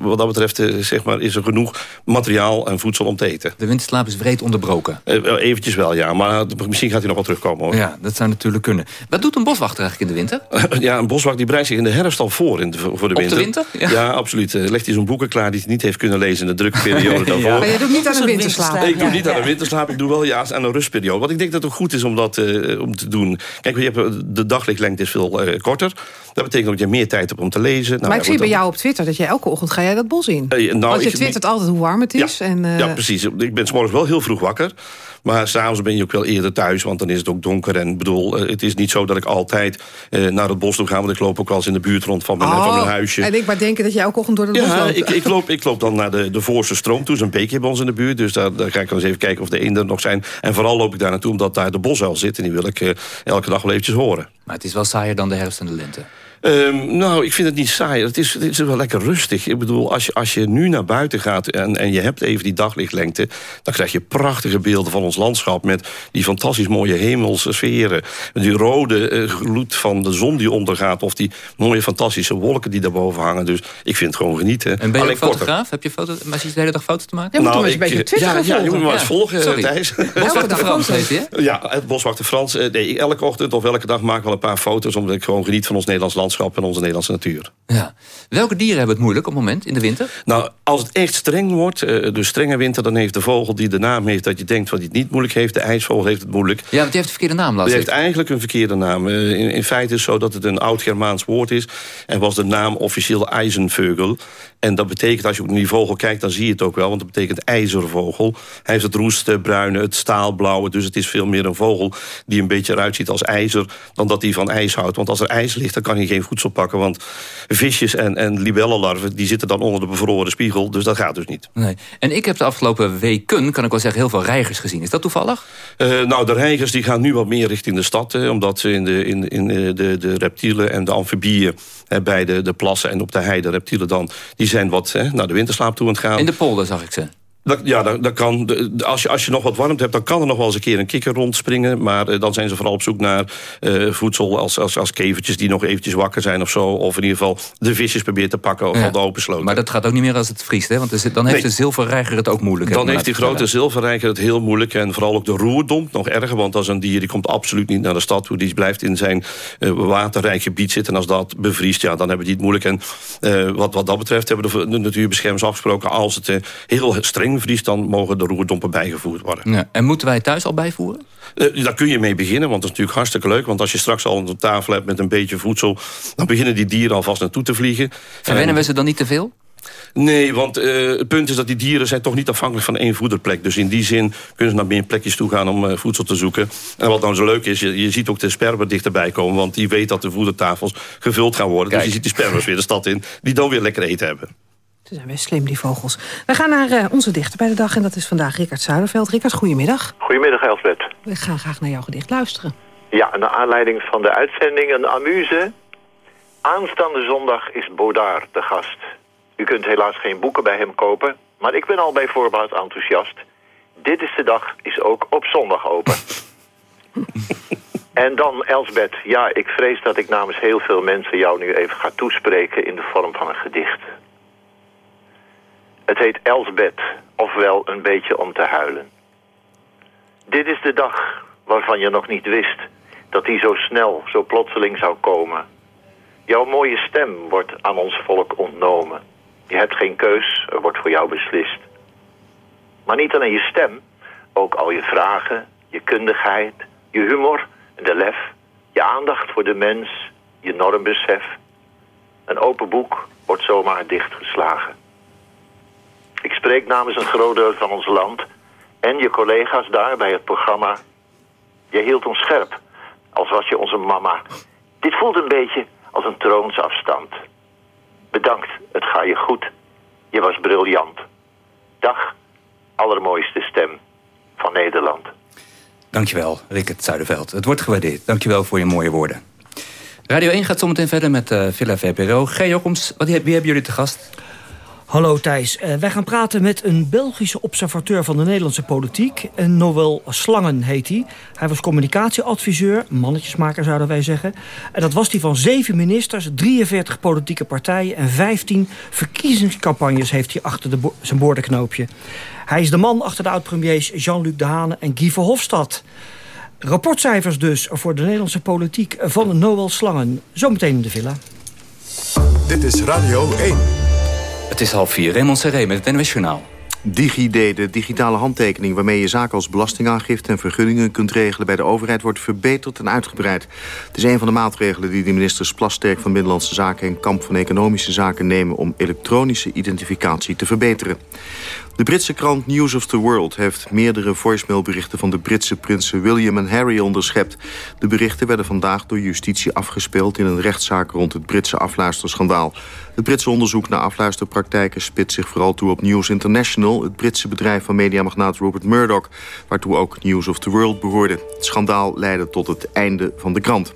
wat dat betreft zeg maar, is er genoeg materiaal en voedsel om te eten. De winterslaap is breed onderbroken. eventjes wel, ja. Maar misschien gaat hij nog wel terugkomen. Hoor. Ja, dat zou natuurlijk kunnen. Wat doet een boswachter eigenlijk in de winter? ja, een boswachter die bereidt zich in de herfst al voor in de, voor de winter. Op de winter? Ja, absoluut. legt hij zo'n boeken klaar die hij niet heeft kunnen lezen in de drukke periode daarvoor. Ja. Maar je doet niet aan een winterslaap. Ik doe niet aan een winterslaap, ik doe wel ja, aan een rustperiode. Want ik denk dat het ook goed is om dat uh, om te doen. Kijk, je hebt, de daglichtlengte is veel uh, korter. Dat betekent dat je meer tijd hebt om te lezen. Nou, maar ik zie bij jou op Twitter dat jij elke ochtend ga jij dat bos in. Uh, nou, Want je twittert altijd hoe warm het is. Ja, en, ja precies. Ik ben s morgens wel heel vroeg wakker. Maar s'avonds ben je ook wel eerder thuis, want dan is het ook donker. En bedoel, het is niet zo dat ik altijd naar het bos toe ga... want ik loop ook wel eens in de buurt rond van mijn, oh, van mijn huisje. En ik maar denken dat jij elke ochtend door het ja, bos loopt. Ik, ik, loop, ik loop dan naar de, de Voorste Stroom toe. Zo'n beekje bij ons in de buurt. Dus daar, daar ga ik eens even kijken of de eenden nog zijn. En vooral loop ik daar naartoe omdat daar de bosuil zit. En die wil ik uh, elke dag wel eventjes horen. Maar het is wel saaier dan de herfst en de lente. Um, nou, ik vind het niet saai. Het is, het is wel lekker rustig. Ik bedoel, als je, als je nu naar buiten gaat en, en je hebt even die daglichtlengte... dan krijg je prachtige beelden van ons landschap... met die fantastisch mooie hemelse sferen. Die rode uh, gloed van de zon die ondergaat... of die mooie fantastische wolken die daarboven hangen. Dus ik vind het gewoon genieten. En ben je Alleen fotograaf? Heb je foto, maar je de hele dag foto's te maken? Moet nou, een beetje Twitter ja, ja, je moet maar eens volgen, Sorry. Thijs. Boswachter Frans heet je? Ja, het Boswachter Frans. Nee, elke ochtend of elke dag maak ik wel een paar foto's... omdat ik gewoon geniet van ons Nederlands landschap en onze Nederlandse natuur. Ja. Welke dieren hebben het moeilijk op het moment in de winter? Nou, als het echt streng wordt, dus strenge winter... dan heeft de vogel die de naam heeft dat je denkt... wat hij het niet moeilijk heeft, de ijsvogel heeft het moeilijk. Ja, want die heeft de verkeerde naam, Die heeft eigenlijk een verkeerde naam. In, in feite is het zo dat het een oud-Germaans woord is... en was de naam officieel IJzenvogel. En dat betekent, als je naar die vogel kijkt, dan zie je het ook wel... want dat betekent ijzervogel. Hij heeft het roestbruine, het staalblauwe... dus het is veel meer een vogel die een beetje eruit ziet als ijzer... dan dat hij van ijs houdt. Want als er ijs ligt, dan kan hij geen voedsel pakken. Want visjes en, en libellenlarven die zitten dan onder de bevroren spiegel. Dus dat gaat dus niet. Nee. En ik heb de afgelopen weken, kan ik wel zeggen, heel veel reigers gezien. Is dat toevallig? Uh, nou, de reigers die gaan nu wat meer richting de stad. omdat ze in de, in, in de, de reptielen en de amfibieën... bij de, de plassen en op de heide, reptielen dan... die zijn wat hè, naar de winterslaap toe aan het gaan. In de polder zag ik ze. Dat, ja, dat, dat kan. Als je, als je nog wat warmte hebt, dan kan er nog wel eens een keer een kikker rondspringen. Maar uh, dan zijn ze vooral op zoek naar uh, voedsel als, als, als kevertjes die nog eventjes wakker zijn of zo. Of in ieder geval de visjes proberen te pakken of ja. de open sloten. Maar dat gaat ook niet meer als het vriest, hè? Want dan heeft nee. de zilverreiger het ook moeilijk. Dan heeft die grote zilverreiger het heel moeilijk. En vooral ook de roerdomp nog erger. Want dat is een dier die komt absoluut niet naar de stad toe. Die blijft in zijn uh, waterrijk gebied zitten. En als dat bevriest, ja, dan hebben die het moeilijk. En wat, wat dat betreft hebben de, de natuurbeschermers afgesproken... als het heel streng vriest, dan mogen de roerdompen bijgevoerd worden. Ja. En moeten wij thuis al bijvoeren? Uh, daar kun je mee beginnen, want dat is natuurlijk hartstikke leuk. Want als je straks al een tafel hebt met een beetje voedsel... dan beginnen die dieren alvast naartoe te vliegen. Verwennen we ze dan niet te veel? Nee, want uh, het punt is dat die dieren zijn toch niet afhankelijk van één voederplek. Dus in die zin kunnen ze naar meer plekjes toe gaan om uh, voedsel te zoeken. En wat nou zo leuk is, je, je ziet ook de sperber dichterbij komen... want die weet dat de voedertafels gevuld gaan worden. Kijk. Dus je ziet die spermers weer de stad in... die dan weer lekker eten hebben. Ze zijn best slim, die vogels. We gaan naar uh, onze dichter bij de dag en dat is vandaag Rickard Zuiderveld. Rickard, goedemiddag. Goedemiddag, Elsbeth. We gaan graag naar jouw gedicht luisteren. Ja, naar aanleiding van de uitzending een amuse. Aanstaande zondag is Baudard de gast. U kunt helaas geen boeken bij hem kopen, maar ik ben al bij voorbaat enthousiast. Dit is de dag is ook op zondag open. en dan Elsbeth, ja, ik vrees dat ik namens heel veel mensen jou nu even ga toespreken in de vorm van een gedicht. Het heet Elsbeth, ofwel een beetje om te huilen. Dit is de dag waarvan je nog niet wist dat die zo snel, zo plotseling zou komen. Jouw mooie stem wordt aan ons volk ontnomen. Je hebt geen keus, er wordt voor jou beslist. Maar niet alleen je stem, ook al je vragen, je kundigheid, je humor en de lef, je aandacht voor de mens, je normbesef. Een open boek wordt zomaar dichtgeslagen. Ik spreek namens een groot deel van ons land en je collega's daar bij het programma. Je hield ons scherp, als was je onze mama. Dit voelt een beetje als een troonsafstand. Bedankt, het gaat je goed. Je was briljant. Dag, allermooiste stem van Nederland. Dankjewel, Rickert Zuiderveld. Het wordt gewaardeerd. Dankjewel voor je mooie woorden. Radio 1 gaat zometeen verder met uh, Villa VPRO. G. Wat, wie hebben jullie te gast? Hallo Thijs. Uh, wij gaan praten met een Belgische observateur van de Nederlandse politiek. Noël Slangen heet hij. Hij was communicatieadviseur, mannetjesmaker zouden wij zeggen. En dat was hij van zeven ministers, 43 politieke partijen... en 15 verkiezingscampagnes heeft hij achter de zijn boordenknoopje. Hij is de man achter de oud-premiers Jean-Luc Dehane en Guy Verhofstadt. Rapportcijfers dus voor de Nederlandse politiek van Noël Slangen. Zometeen in de villa. Dit is Radio 1. Het is half vier. Raymond Serré met het NWS Journaal. DigiD, de digitale handtekening waarmee je zaken als belastingaangifte en vergunningen kunt regelen bij de overheid, wordt verbeterd en uitgebreid. Het is een van de maatregelen die de ministers Plasterk van Binnenlandse Zaken en Kamp van Economische Zaken nemen om elektronische identificatie te verbeteren. De Britse krant News of the World heeft meerdere voicemailberichten van de Britse prinsen William en Harry onderschept. De berichten werden vandaag door justitie afgespeeld in een rechtszaak rond het Britse afluisterschandaal. Het Britse onderzoek naar afluisterpraktijken spit zich vooral toe op News International, het Britse bedrijf van mediamagnaat Robert Murdoch, waartoe ook News of the World behoorde. Het schandaal leidde tot het einde van de krant.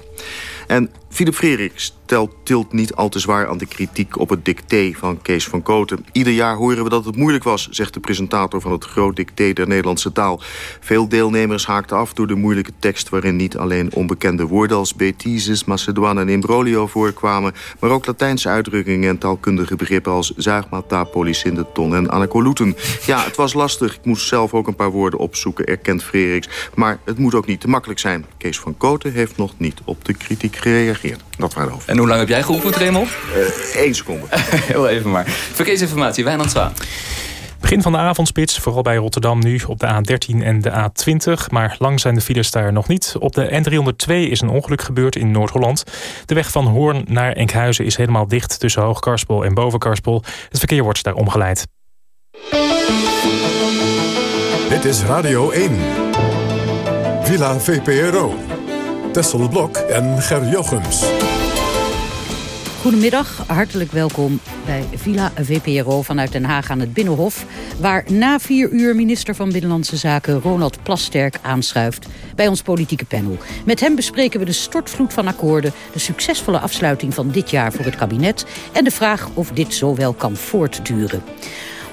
En Philip Freriks telt, tilt niet al te zwaar aan de kritiek op het dicté van Kees van Koten. Ieder jaar horen we dat het moeilijk was, zegt de presentator van het groot dicté der Nederlandse taal. Veel deelnemers haakten af door de moeilijke tekst waarin niet alleen onbekende woorden als betises, Macedon en imbroglio voorkwamen, maar ook Latijnse uitdrukkingen en taalkundige begrippen als zuigmata, ton en anacoluten. Ja, het was lastig. Ik moest zelf ook een paar woorden opzoeken, erkent Freriks. Maar het moet ook niet te makkelijk zijn. Kees van Koten heeft nog niet op de kritiek gereageerd. Dat waren over. En hoe lang heb jij geoefend, Raymond? Eén uh, seconde. Heel even maar. Verkeersinformatie, Wijnand Zwaan. Begin van de avondspits, vooral bij Rotterdam nu op de A13 en de A20. Maar lang zijn de files daar nog niet. Op de N302 is een ongeluk gebeurd in Noord-Holland. De weg van Hoorn naar Enkhuizen is helemaal dicht tussen Hoogkarspel en Bovenkarspel. Het verkeer wordt daar omgeleid. Dit is Radio 1. Villa VPRO. Tessel Blok en Ger Jochems. Goedemiddag, hartelijk welkom bij Villa VPRO vanuit Den Haag aan het Binnenhof... waar na vier uur minister van Binnenlandse Zaken Ronald Plasterk aanschuift... bij ons politieke panel. Met hem bespreken we de stortvloed van akkoorden... de succesvolle afsluiting van dit jaar voor het kabinet... en de vraag of dit zo wel kan voortduren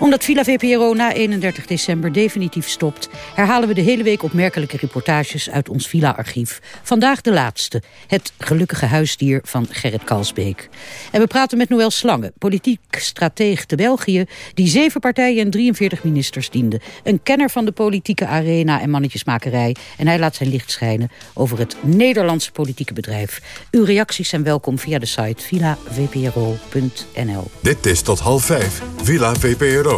omdat Villa VPRO na 31 december definitief stopt... herhalen we de hele week opmerkelijke reportages uit ons Villa-archief. Vandaag de laatste, het gelukkige huisdier van Gerrit Kalsbeek. En we praten met Noël Slange, politiek strateeg te België... die zeven partijen en 43 ministers diende. Een kenner van de politieke arena en mannetjesmakerij. En hij laat zijn licht schijnen over het Nederlandse politieke bedrijf. Uw reacties zijn welkom via de site villavpro.nl. Dit is tot half vijf, Villa VPRO.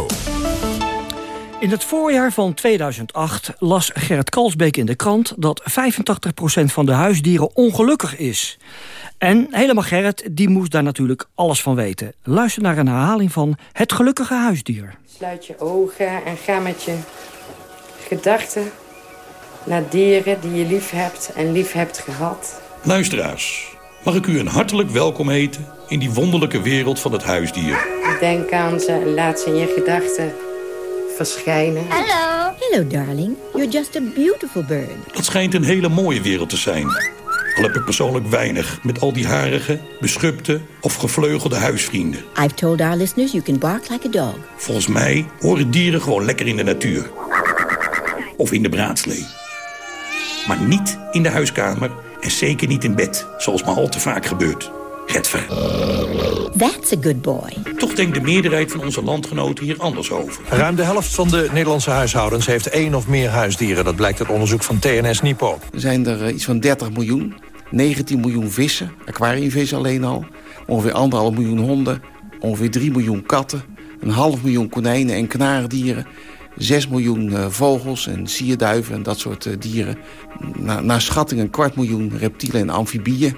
In het voorjaar van 2008 las Gerrit Kalsbeek in de krant... dat 85% van de huisdieren ongelukkig is. En helemaal Gerrit, die moest daar natuurlijk alles van weten. Luister naar een herhaling van Het Gelukkige Huisdier. Sluit je ogen en ga met je gedachten... naar dieren die je lief hebt en lief hebt gehad. Luisteraars, mag ik u een hartelijk welkom heten... in die wonderlijke wereld van het huisdier. Denk aan ze en laat ze in je gedachten verschijnen. Hallo. Hello, darling. You're just a beautiful bird. Dat schijnt een hele mooie wereld te zijn. Al heb ik persoonlijk weinig met al die harige, beschupte of gevleugelde huisvrienden. I've told our listeners you can bark like a dog. Volgens mij horen dieren gewoon lekker in de natuur. Of in de braadslee. Maar niet in de huiskamer en zeker niet in bed, zoals maar al te vaak gebeurt. Redver. That's a good boy. Toch denkt de meerderheid van onze landgenoten hier anders over. Ruim de helft van de Nederlandse huishoudens heeft één of meer huisdieren. Dat blijkt uit onderzoek van TNS Nipo. Er zijn er eh, iets van 30 miljoen. 19 miljoen vissen, aquariumvissen alleen al. Ongeveer anderhalf miljoen honden. Ongeveer 3 miljoen katten. Een half miljoen konijnen en knaagdieren. 6 miljoen uh, vogels en sierduiven en dat soort uh, dieren. Na, naar schatting een kwart miljoen reptielen en amfibieën.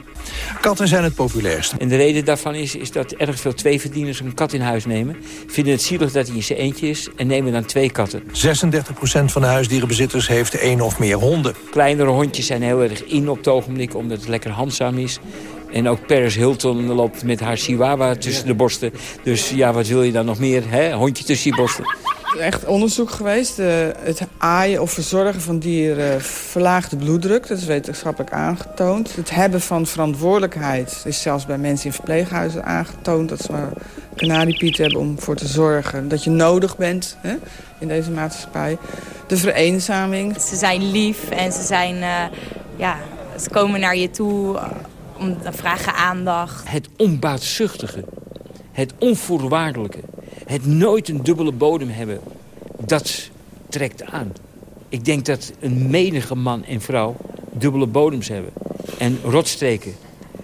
Katten zijn het populairst. En de reden daarvan is, is dat erg veel tweeverdieners een kat in huis nemen. Vinden het zielig dat hij in zijn eentje is en nemen dan twee katten. 36% van de huisdierenbezitters heeft één of meer honden. Kleinere hondjes zijn heel erg in op het ogenblik omdat het lekker handzaam is. En ook Paris Hilton loopt met haar chihuahua tussen de borsten. Dus ja, wat wil je dan nog meer? Hè? Hondje tussen je borsten. Echt onderzoek geweest. het aaien of verzorgen van dieren verlaagt de bloeddruk. Dat is wetenschappelijk aangetoond. Het hebben van verantwoordelijkheid is zelfs bij mensen in verpleeghuizen aangetoond. Dat ze kanariepiet hebben om voor te zorgen dat je nodig bent hè, in deze maatschappij. De vereenzaming. Ze zijn lief en ze zijn... Uh, ja, ze komen naar je toe om vragen aandacht. Het onbaatzuchtige, het onvoorwaardelijke, het nooit een dubbele bodem hebben, dat trekt aan. Ik denk dat een menige man en vrouw dubbele bodems hebben. En rotstreken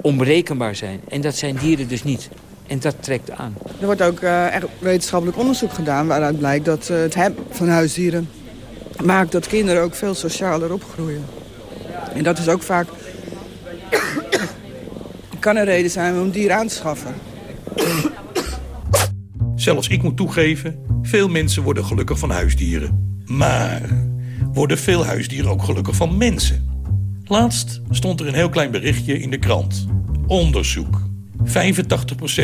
onberekenbaar zijn. En dat zijn dieren dus niet. En dat trekt aan. Er wordt ook uh, echt wetenschappelijk onderzoek gedaan... waaruit blijkt dat uh, het hebben van huisdieren... maakt dat kinderen ook veel socialer opgroeien. En dat is ook vaak... kan een reden zijn om dieren aan te schaffen. Zelfs ik moet toegeven, veel mensen worden gelukkig van huisdieren. Maar worden veel huisdieren ook gelukkig van mensen? Laatst stond er een heel klein berichtje in de krant. Onderzoek. 85%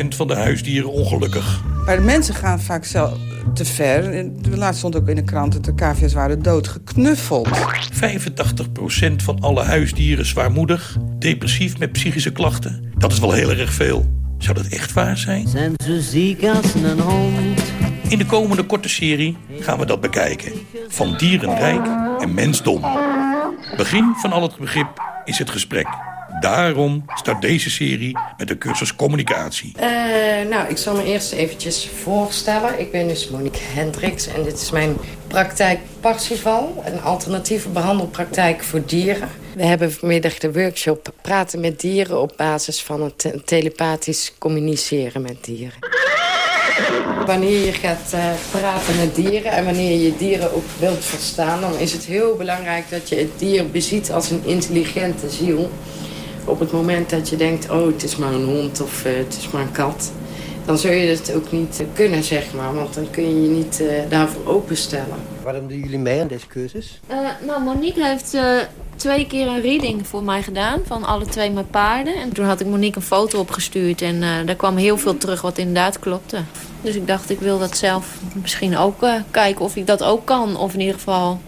van de huisdieren ongelukkig. Maar de mensen gaan vaak zelf te ver. Laatst stond ook in de krant dat de cavia's waren doodgeknuffeld. 85% van alle huisdieren zwaarmoedig, depressief met psychische klachten. Dat is wel heel erg veel. Zou dat echt waar zijn? Zijn ze ziek als een hond? In de komende korte serie gaan we dat bekijken. Van dierenrijk en mensdom. Begin van al het begrip is het gesprek. Daarom start deze serie met een cursus communicatie. Uh, nou, ik zal me eerst eventjes voorstellen. Ik ben dus Monique Hendricks en dit is mijn praktijk Parsifal. Een alternatieve behandelpraktijk voor dieren. We hebben vanmiddag de workshop Praten met dieren... op basis van het telepathisch communiceren met dieren. Wanneer je gaat uh, praten met dieren en wanneer je dieren ook wilt verstaan... dan is het heel belangrijk dat je het dier beziet als een intelligente ziel op het moment dat je denkt, oh, het is maar een hond of uh, het is maar een kat... dan zul je het ook niet kunnen, zeg maar. Want dan kun je je niet uh, daarvoor openstellen. Waarom doen jullie mee aan deze cursus? Uh, nou, Monique heeft twee keer een reading voor mij gedaan van alle twee mijn paarden. En toen had ik Monique een foto opgestuurd en daar kwam heel veel terug wat inderdaad klopte. Dus ik dacht, ik wil dat zelf misschien ook kijken of ik dat ook kan. Of in ieder geval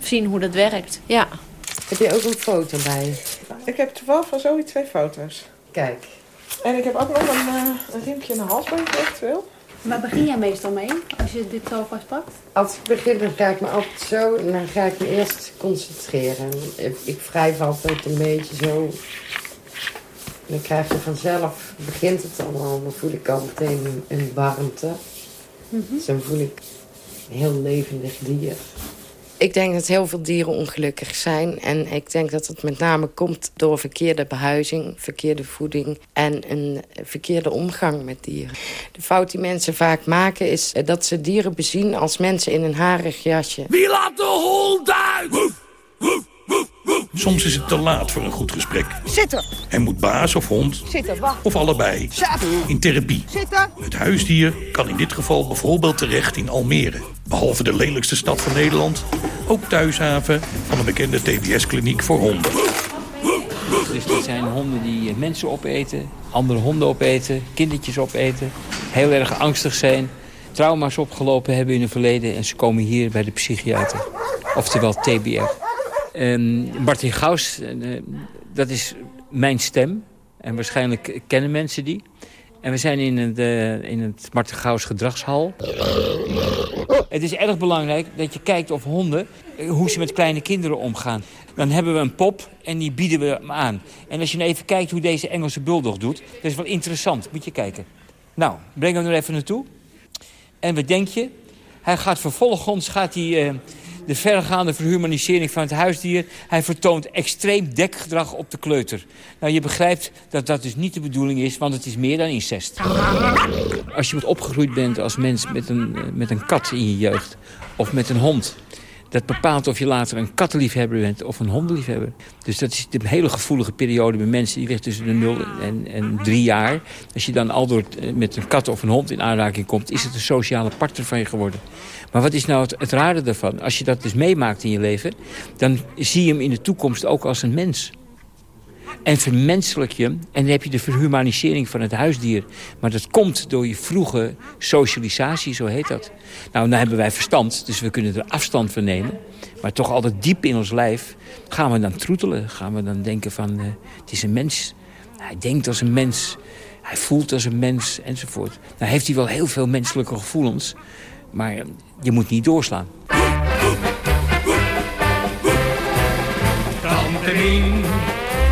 zien hoe dat werkt, ja. Heb je ook een foto bij? Ik heb toevallig van zoiets twee foto's. Kijk. En ik heb ook nog een, uh, een riempje en een halsband eventueel. Waar begin jij meestal mee als je dit zo vastpakt? Als ik begin, dan ga ik me altijd zo... En dan ga ik me eerst concentreren. Ik wrijf altijd een beetje zo... En dan krijg je vanzelf, begint het allemaal, dan voel ik al meteen een, warmte. Mm -hmm. Dus dan voel ik een heel levendig dier. Ik denk dat heel veel dieren ongelukkig zijn. En ik denk dat het met name komt door verkeerde behuizing, verkeerde voeding... en een verkeerde omgang met dieren. De fout die mensen vaak maken is dat ze dieren bezien als mensen in een harig jasje. Wie laat de hond uit? Soms is het te laat voor een goed gesprek. Zitten. En moet baas of hond, Zitten, wacht. of allebei, in therapie. Zitten. Het huisdier kan in dit geval bijvoorbeeld terecht in Almere. Behalve de lelijkste stad van Nederland, ook thuishaven van een bekende TBS-kliniek voor honden. Dus dit zijn honden die mensen opeten, andere honden opeten, kindertjes opeten. Heel erg angstig zijn, trauma's opgelopen hebben in het verleden... en ze komen hier bij de psychiater, oftewel TBR. Um, Martin Gaus, uh, dat is mijn stem. En waarschijnlijk kennen mensen die. En we zijn in het, uh, in het Martin Gaus gedragshal. Het is erg belangrijk dat je kijkt of honden, eh, hoe ze met kleine kinderen omgaan. Dan hebben we een pop en die bieden we hem aan. En als je nou even kijkt hoe deze Engelse bulldog doet, dat is wel interessant. Moet je kijken. Nou, breng hem er even naartoe. En wat denk je? Hij gaat vervolgens gaat hij, uh, de verregaande verhumanisering van het huisdier. Hij vertoont extreem dekgedrag op de kleuter. Nou, je begrijpt dat dat dus niet de bedoeling is, want het is meer dan incest. Als je opgegroeid bent als mens met een, met een kat in je jeugd, of met een hond... Dat bepaalt of je later een kattenliefhebber bent of een hondenliefhebber. Dus dat is een hele gevoelige periode bij mensen. Die ligt tussen de 0 en, en 3 jaar. Als je dan al door met een kat of een hond in aanraking komt... is het een sociale partner van je geworden. Maar wat is nou het, het rare daarvan? Als je dat dus meemaakt in je leven... dan zie je hem in de toekomst ook als een mens. en vermenselijk je. En dan heb je de verhumanisering van het huisdier. Maar dat komt door je vroege socialisatie, zo heet dat. Nou, dan hebben wij verstand, dus we kunnen er afstand van nemen. Maar toch altijd diep in ons lijf gaan we dan troetelen. Gaan we dan denken van, uh, het is een mens. Hij denkt als een mens. Hij voelt als een mens, enzovoort. Nou heeft hij wel heel veel menselijke gevoelens. Maar je moet niet doorslaan.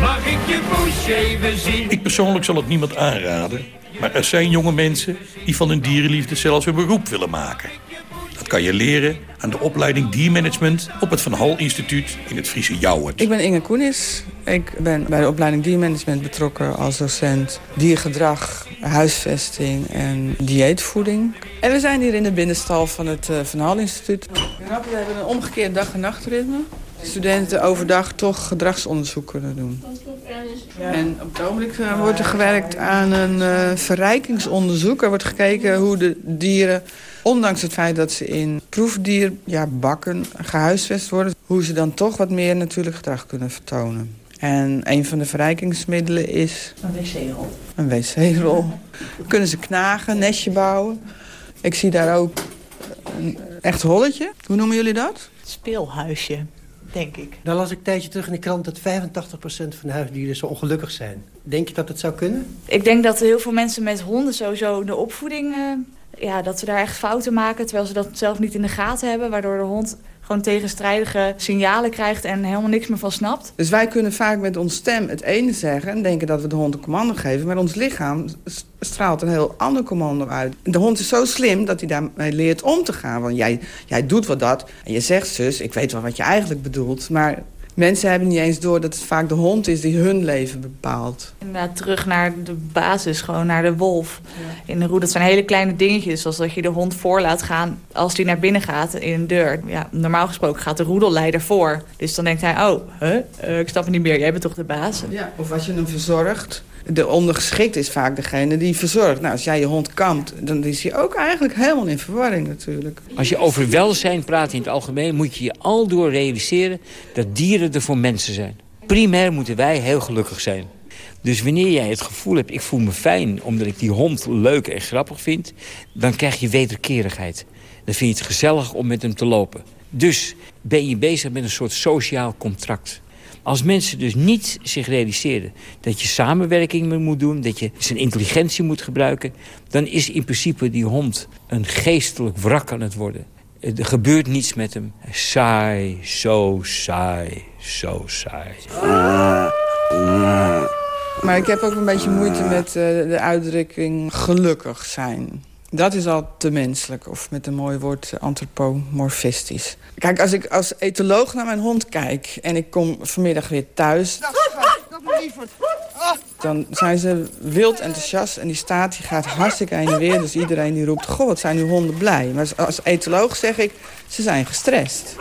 mag ik je poesje even zien? Ik persoonlijk zal het niemand aanraden. Maar er zijn jonge mensen die van hun dierenliefde zelfs een beroep willen maken. Dat kan je leren aan de opleiding Diermanagement op het Van Hal Instituut in het Friese Jouwert. Ik ben Inge Koenis. Ik ben bij de opleiding Diermanagement betrokken als docent diergedrag, huisvesting en dieetvoeding. En we zijn hier in de binnenstal van het uh, Van Hal Instituut. We hebben een omgekeerd dag- en nachtritme. Studenten overdag toch gedragsonderzoek kunnen doen. En op het ogenblik uh, wordt er gewerkt aan een uh, verrijkingsonderzoek. Er wordt gekeken hoe de dieren ondanks het feit dat ze in proefdierbakken ja, bakken gehuisvest worden... hoe ze dan toch wat meer natuurlijk gedrag kunnen vertonen. En een van de verrijkingsmiddelen is... Een wc-rol. Een wc-rol. Kunnen ze knagen, nestje bouwen. Ik zie daar ook een echt holletje. Hoe noemen jullie dat? Speelhuisje, denk ik. Daar las ik een tijdje terug in de krant dat 85% van de huisdieren zo ongelukkig zijn. Denk je dat het zou kunnen? Ik denk dat heel veel mensen met honden sowieso de opvoeding... Ja, dat ze daar echt fouten maken, terwijl ze dat zelf niet in de gaten hebben. Waardoor de hond gewoon tegenstrijdige signalen krijgt en helemaal niks meer van snapt. Dus wij kunnen vaak met ons stem het ene zeggen... en denken dat we de hond een commando geven... maar ons lichaam straalt een heel ander commando uit. De hond is zo slim dat hij daarmee leert om te gaan. Want jij, jij doet wat dat en je zegt, zus, ik weet wel wat je eigenlijk bedoelt... maar Mensen hebben niet eens door dat het vaak de hond is die hun leven bepaalt. Inderdaad, terug naar de basis, gewoon naar de wolf. In de roe, dat zijn hele kleine dingetjes. Zoals dat je de hond voor laat gaan als die naar binnen gaat in een deur. Ja, normaal gesproken gaat de roedelleider voor. Dus dan denkt hij, oh, huh? Uh, ik snap het niet meer. Jij bent toch de baas? Ja, of als je hem verzorgt de ondergeschikt is vaak degene die verzorgt. Nou, als jij je hond kampt, dan is hij ook eigenlijk helemaal in verwarring natuurlijk. Als je over welzijn praat in het algemeen... moet je je al door realiseren dat dieren er voor mensen zijn. Primair moeten wij heel gelukkig zijn. Dus wanneer jij het gevoel hebt, ik voel me fijn... omdat ik die hond leuk en grappig vind... dan krijg je wederkerigheid. Dan vind je het gezellig om met hem te lopen. Dus ben je bezig met een soort sociaal contract... Als mensen dus niet zich realiseren dat je samenwerking moet doen... dat je zijn intelligentie moet gebruiken... dan is in principe die hond een geestelijk wrak aan het worden. Er gebeurt niets met hem. Saai, zo saai, zo saai. Maar ik heb ook een beetje moeite met uh, de uitdrukking gelukkig zijn. Dat is al te menselijk, of met een mooi woord antropomorfistisch. Kijk, als ik als etoloog naar mijn hond kijk... en ik kom vanmiddag weer thuis... Dan zijn ze wild enthousiast en die staat die gaat hartstikke heen en weer. Dus iedereen die roept, goh, wat zijn uw honden blij. Maar als etoloog zeg ik, ze zijn gestrest.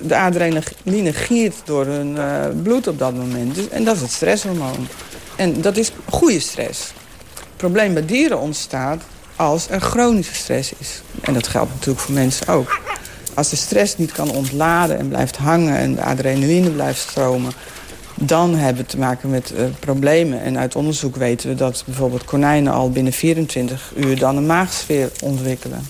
De adrenaline giert door hun uh, bloed op dat moment. Dus, en dat is het stresshormoon. En dat is goede stress. Het probleem bij dieren ontstaat als er chronische stress is. En dat geldt natuurlijk voor mensen ook. Als de stress niet kan ontladen en blijft hangen en de adrenaline blijft stromen... dan hebben we te maken met uh, problemen. En uit onderzoek weten we dat bijvoorbeeld konijnen al binnen 24 uur... dan een maagsfeer ontwikkelen.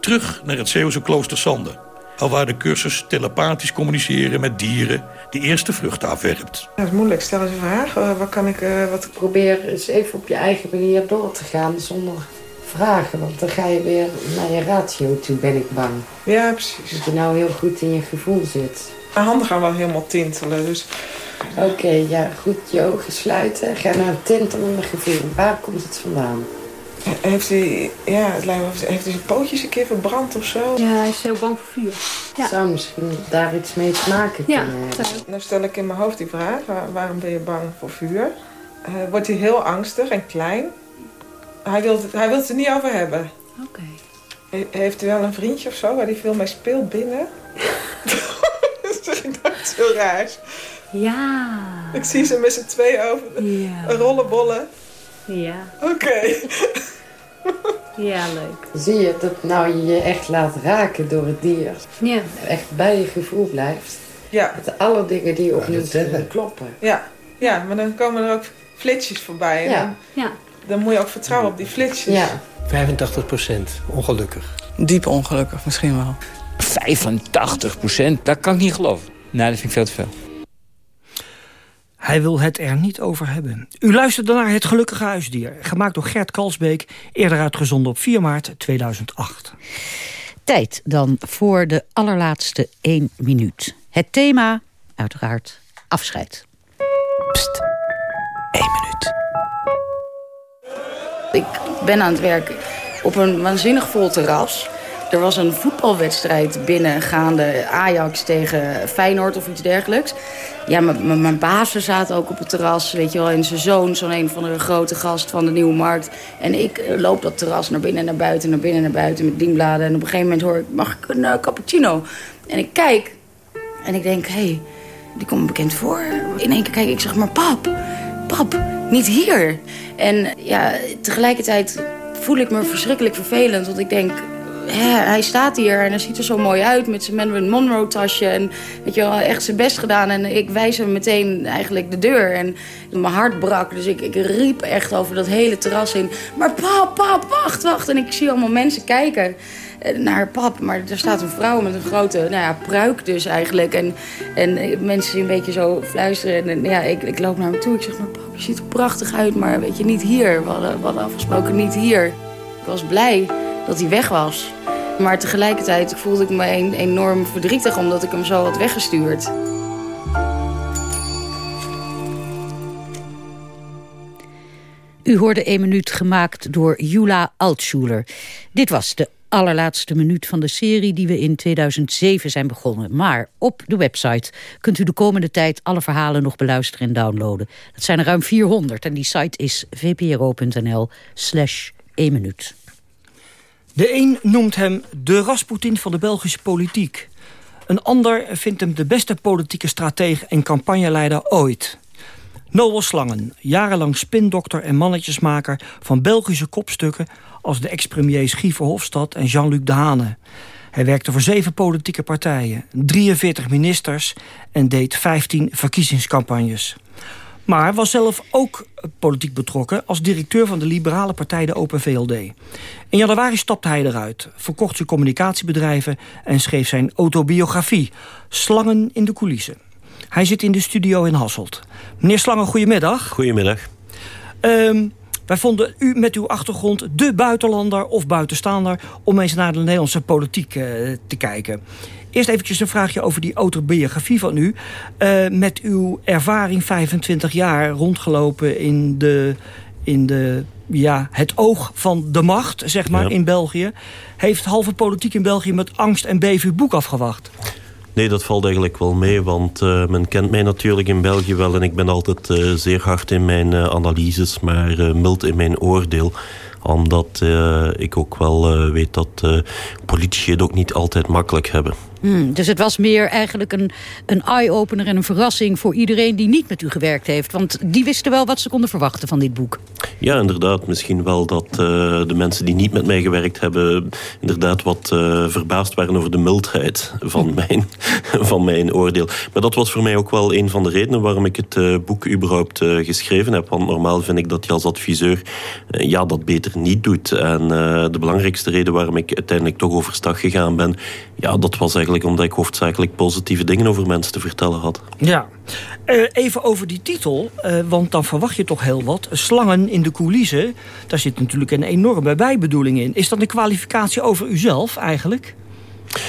Terug naar het Zeeuwse klooster Sander. Alwaar de cursus telepathisch communiceren met dieren... die eerste vruchten afwerpt. Dat is moeilijk. Stel eens een vraag. Uh, wat kan ik... Uh, wat... Probeer eens even op je eigen manier door te gaan zonder vragen. Want dan ga je weer naar je ratio toe, ben ik bang. Ja, precies. Dat je nou heel goed in je gevoel zit. Mijn handen gaan wel helemaal tintelen, dus... Oké, okay, ja, goed je ogen sluiten. Ga naar een tintelende gevoel. Waar komt het vandaan? Heeft hij, ja, het lijkt me, heeft hij zijn pootjes een keer verbrand of zo? Ja, hij is heel bang voor vuur. Ja. Zou misschien daar iets mee te maken ja, kunnen hebben. Dan stel ik in mijn hoofd die vraag, waarom ben je bang voor vuur? Uh, wordt hij heel angstig en klein? Hij wil, het, hij wil het er niet over hebben. Oké. Okay. heeft u wel een vriendje of zo waar hij veel mee speelt binnen? dat is dat heel raar. Ja. Ik zie ze met z'n twee over ja. rollenbollen. Ja. Oké. Okay. ja, leuk. Zie je dat nou je je echt laat raken door het dier? Ja. Echt bij je gevoel blijft. Ja. Met alle dingen die opnieuw ja, kloppen. Ja. Ja, maar dan komen er ook flitsjes voorbij. En Ja. Dan, Ja. Dan moet je ook vertrouwen op die flitsjes. Ja. 85 procent, ongelukkig. Diep ongelukkig misschien wel. 85 procent, dat kan ik niet geloven. Nou, dat vind ik veel te veel. Hij wil het er niet over hebben. U luisterde naar Het Gelukkige Huisdier. Gemaakt door Gert Kalsbeek. Eerder uitgezonden op 4 maart 2008. Tijd dan voor de allerlaatste 1 minuut. Het thema, uiteraard, afscheid. Pst, 1 minuut. Ik ben aan het werk op een waanzinnig vol terras. Er was een voetbalwedstrijd binnengaande Ajax tegen Feyenoord of iets dergelijks. Ja, mijn bazen zaten ook op het terras, weet je wel. En zijn zoon, zo'n een van de grote gast van de Nieuwe Markt. En ik eh, loop dat terras naar binnen en naar buiten, naar binnen en naar buiten met dienbladen. En op een gegeven moment hoor ik, mag ik een eh, cappuccino? En ik kijk en ik denk, hé, hey, die komt bekend voor. In één keer kijk ik, zeg maar, pap, pap, niet hier. En ja, tegelijkertijd voel ik me verschrikkelijk vervelend. Want ik denk, hè, hij staat hier en hij ziet er zo mooi uit met zijn Marilyn Monroe tasje. En weet je wel, echt zijn best gedaan. En ik wijs hem meteen eigenlijk de deur. En mijn hart brak. Dus ik, ik riep echt over dat hele terras in. Maar pap, pap, wacht, wacht. En ik zie allemaal mensen kijken naar pap. Maar er staat een vrouw met een grote nou ja, pruik dus eigenlijk. En, en eh, mensen zien een beetje zo fluisteren. En eh, ja, ik, ik loop naar hem toe. Ik zeg, maar pap, je ziet er prachtig uit. Maar weet je, niet hier. We hadden, afgesproken niet hier. Ik was blij dat hij weg was. Maar tegelijkertijd voelde ik me enorm verdrietig... omdat ik hem zo had weggestuurd. U hoorde 1 minuut gemaakt door Jula Altschuler. Dit was de allerlaatste minuut van de serie die we in 2007 zijn begonnen. Maar op de website kunt u de komende tijd alle verhalen nog beluisteren en downloaden. Dat zijn er ruim 400 en die site is vpro.nl slash 1 minuut. De een noemt hem de Rasputin van de Belgische politiek. Een ander vindt hem de beste politieke stratege en campagneleider ooit. Noel Slangen, jarenlang spindokter en mannetjesmaker... van Belgische kopstukken als de ex-premiers Guy Verhofstadt en Jean-Luc Dehane. Hij werkte voor zeven politieke partijen, 43 ministers... en deed 15 verkiezingscampagnes. Maar was zelf ook politiek betrokken als directeur van de liberale partij de Open VLD. In januari stapte hij eruit, verkocht zijn communicatiebedrijven... en schreef zijn autobiografie, Slangen in de coulissen. Hij zit in de studio in Hasselt. Meneer Slangen, goedemiddag. Goedemiddag. Ehm, wij vonden u met uw achtergrond de buitenlander of buitenstaander... om eens naar de Nederlandse politiek eh, te kijken. Eerst eventjes een vraagje over die autobiografie van u. Eh, met uw ervaring 25 jaar rondgelopen in, de, in de, ja, het oog van de macht, zeg maar, Ja. in België. Heeft halve politiek in België met angst en beven uw boek afgewacht? Nee, dat valt eigenlijk wel mee, want eh, men kent mij natuurlijk in België wel... en ik ben altijd eh, zeer hard in mijn eh, analyses, maar mild in mijn oordeel omdat eh, ik ook wel eh, weet dat eh, politici het ook niet altijd makkelijk hebben. Hmm, dus het was meer eigenlijk een, een eye-opener en een verrassing... voor iedereen die niet met u gewerkt heeft. Want die wisten wel wat ze konden verwachten van dit boek. Ja, inderdaad. Misschien wel dat de mensen die niet met mij gewerkt hebben... inderdaad wat verbaasd waren over de mildheid van mijn, van mijn oordeel. Maar dat was voor mij ook wel een van de redenen... waarom ik het boek überhaupt geschreven heb. Want normaal vind ik dat je als adviseur ja, dat beter niet doet. En eh, de belangrijkste reden waarom ik uiteindelijk toch overstag gegaan ben... ja, dat was eigenlijk omdat ik hoofdzakelijk positieve dingen over mensen te vertellen had. Ja. Eh, even over die titel, eh, want dan verwacht je toch heel wat. Slangen in de coulissen, daar zit natuurlijk een enorme bijbedoeling in. Is dat een kwalificatie over uzelf eigenlijk?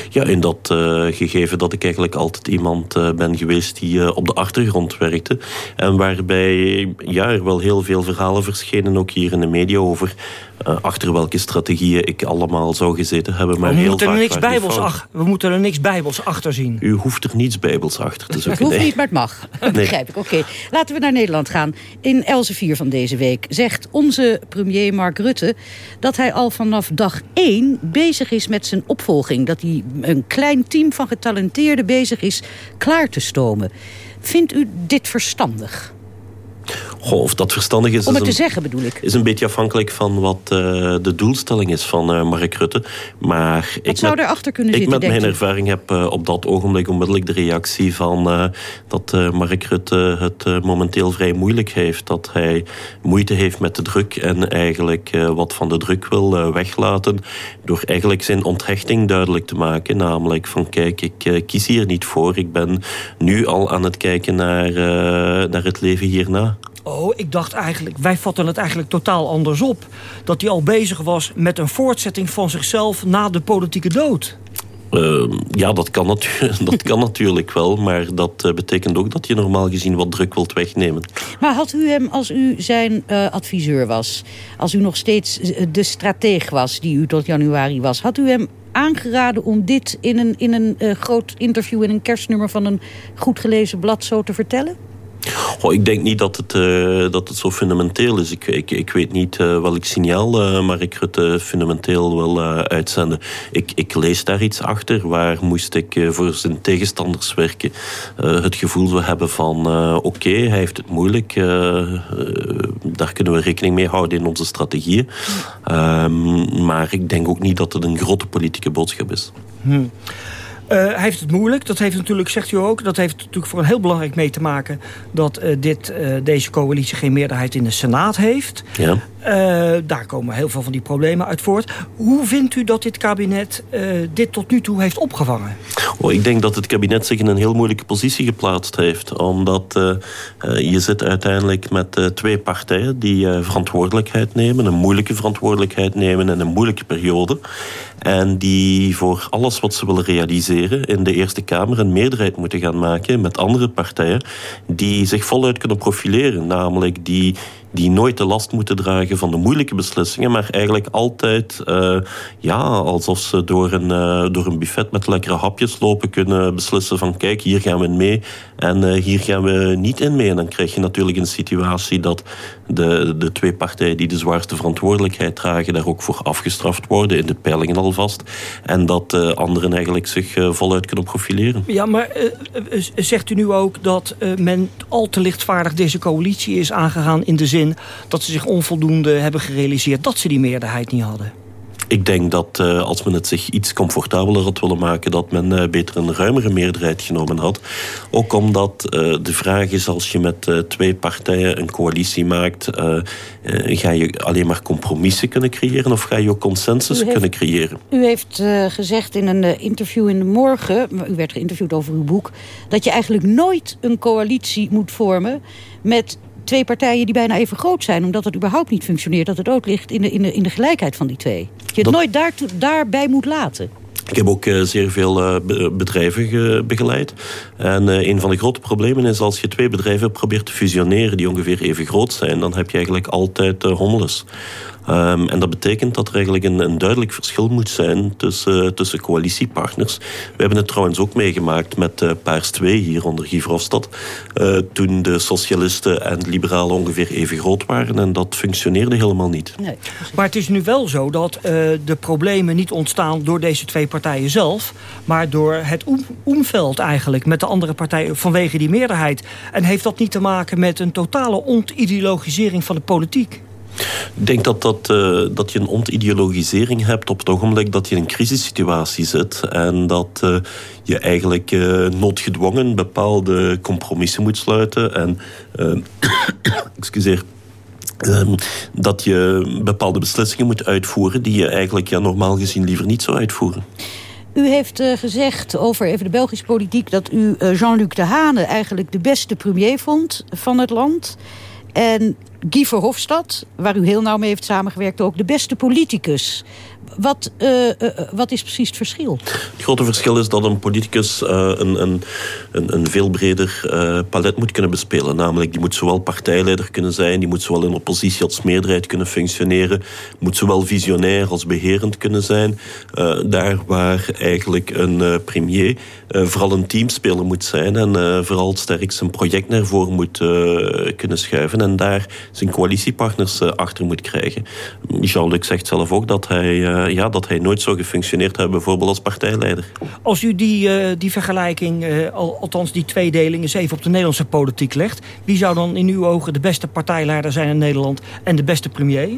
Ja, in dat eh, gegeven dat ik eigenlijk altijd iemand eh, ben geweest die eh, op de achtergrond werkte. En waarbij ja, er wel heel veel verhalen verschenen, ook hier in de media, over eh, achter welke strategieën ik allemaal zou gezeten hebben. Maar we, heel moeten er vaak niks waren die bijbels fout. ach- we moeten er niks bijbels achter zien. U hoeft er niets bijbels achter te Het zoeken. hoeft nee. niet, maar het mag. Begrijp ik. Oké, laten we naar Nederland gaan. In Elsevier van deze week zegt onze premier Mark Rutte... dat hij al vanaf dag één bezig is met zijn opvolging. Dat hij een klein team van getalenteerden bezig is klaar te stomen. Vindt u dit verstandig? Goh, of dat verstandig is... Om het is te een, zeggen bedoel ik. is een beetje afhankelijk van wat uh, de doelstelling is van uh, Mark Rutte. Maar wat ik zou met, erachter kunnen ik zitten, met mijn ervaring heb uh, op dat ogenblik onmiddellijk de reactie van... dat Mark Rutte het momenteel vrij moeilijk heeft. Dat hij moeite heeft met de druk en eigenlijk wat van de druk wil weglaten... door eigenlijk zijn onthechting duidelijk te maken. Namelijk van kijk, ik kies hier niet voor. Ik ben nu al aan het kijken naar, naar het leven hierna. Oh, ik dacht eigenlijk, wij vatten het eigenlijk totaal anders op. Dat hij al bezig was met een voortzetting van zichzelf na de politieke dood. Uh, ja, dat kan, dat kan natuurlijk wel. Maar dat uh, betekent ook dat je normaal gezien wat druk wilt wegnemen. Maar had u hem, als u zijn uh, adviseur was... als u nog steeds de strateeg was die u tot januari was... had u hem aangeraden om dit in een, in een groot interview... in een kerstnummer van een goed gelezen blad zo te vertellen? Oh, ik denk niet dat het, uh, dat het zo fundamenteel is. Ik, ik, ik weet niet uh, welk signaal uh, Mark Rutte fundamenteel wil uitzenden. Ik, ik lees daar iets achter. Waar moest ik voor zijn tegenstanders werken? het gevoel we hebben van oké, okay, hij heeft het moeilijk. daar kunnen we rekening mee houden in onze strategieën. Ehm, maar ik denk ook niet dat het een grote politieke boodschap is. Hm. Uh, hij heeft het moeilijk. Dat heeft natuurlijk, zegt u ook, dat heeft natuurlijk voor een heel belangrijk mee te maken... dat uh, dit, uh, deze coalitie geen meerderheid in de Senaat heeft. Ja. Daar komen heel veel van die problemen uit voort. Hoe vindt u dat dit kabinet dit tot nu toe heeft opgevangen? Oh, ik denk dat het kabinet zich in een heel moeilijke positie geplaatst heeft. Omdat je zit uiteindelijk met twee partijen die verantwoordelijkheid nemen. Een moeilijke verantwoordelijkheid nemen in een moeilijke periode. En die voor alles wat ze willen realiseren in de Eerste Kamer een meerderheid moeten gaan maken met andere partijen die zich voluit kunnen profileren. Namelijk die die nooit de last moeten dragen van de moeilijke beslissingen, maar eigenlijk altijd uh, ja, alsof ze door een, uh, door een buffet met lekkere hapjes lopen kunnen beslissen van kijk, hier gaan we in mee en uh, hier gaan we niet in mee. En dan krijg je natuurlijk een situatie dat de, de twee partijen die de zwaarste verantwoordelijkheid dragen daar ook voor afgestraft worden, in de peilingen alvast. En dat anderen eigenlijk zich voluit kunnen profileren. Ja, maar zegt u nu ook dat men al te lichtvaardig deze coalitie is aangegaan in de zin dat ze zich onvoldoende hebben gerealiseerd dat ze die meerderheid niet hadden. Ik denk dat uh, als men het zich iets comfortabeler had willen maken... dat men uh, beter een ruimere meerderheid genomen had. Ook omdat uh, de vraag is, als je met twee partijen een coalitie maakt... ga je alleen maar compromissen kunnen creëren... of ga je ook consensus heeft, kunnen creëren? U heeft gezegd in een interview in de morgen... u werd geïnterviewd over uw boek... dat je eigenlijk nooit een coalitie moet vormen met twee partijen die bijna even groot zijn... omdat het überhaupt niet functioneert. Dat het ook ligt in de, in de, in de gelijkheid van die twee. Dat je het nooit daartoe, daarbij moet laten. Ik heb ook uh, zeer veel uh, bedrijven begeleid. En uh, een van de grote problemen is als je twee bedrijven probeert te fusioneren... die ongeveer even groot zijn, dan heb je eigenlijk altijd hommeles. Um, en dat betekent dat er eigenlijk een, een duidelijk verschil moet zijn tussen, tussen coalitiepartners. We hebben het trouwens ook meegemaakt met uh, Paars 2 hier onder Guy Verhofstadt. Uh, toen de socialisten en de liberalen ongeveer even groot waren. En dat functioneerde helemaal niet. Nee. Maar het is nu wel zo dat uh, de problemen niet ontstaan door deze twee partijen zelf. Maar door het omveld eigenlijk met de andere partijen vanwege die meerderheid. En heeft dat niet te maken met een totale ontideologisering van de politiek? Ik denk dat, dat, uh, dat je een ontideologisering hebt op het ogenblik dat je in een crisissituatie zit. En dat uh, je eigenlijk uh, noodgedwongen bepaalde compromissen moet sluiten. En, excuseer. Um, dat je bepaalde beslissingen moet uitvoeren die je eigenlijk ja, normaal gezien liever niet zou uitvoeren. U heeft gezegd over even de Belgische politiek... dat u Jean-Luc de Hane eigenlijk de beste premier vond van het land. En Guy Verhofstadt, waar u heel nauw mee heeft samengewerkt... ook de beste politicus. Wat, uh, uh, wat is precies het verschil? Het grote verschil is dat een politicus een, een, een, een, veel breder palet moet kunnen bespelen. Namelijk, die moet zowel partijleider kunnen zijn... die moet zowel in oppositie als meerderheid kunnen functioneren... moet zowel visionair als beherend kunnen zijn. daar waar eigenlijk een premier vooral een teamspeler moet zijn... en vooral sterk zijn project naar voren moet kunnen schuiven... en daar zijn coalitiepartners achter moet krijgen. Jean-Luc zegt zelf ook dat hij ja, dat hij nooit zou gefunctioneerd hebben, bijvoorbeeld als partijleider. Als u die, die vergelijking, althans die tweedeling, eens even op de Nederlandse politiek legt... wie zou dan in uw ogen de beste partijleider zijn in Nederland en de beste premier?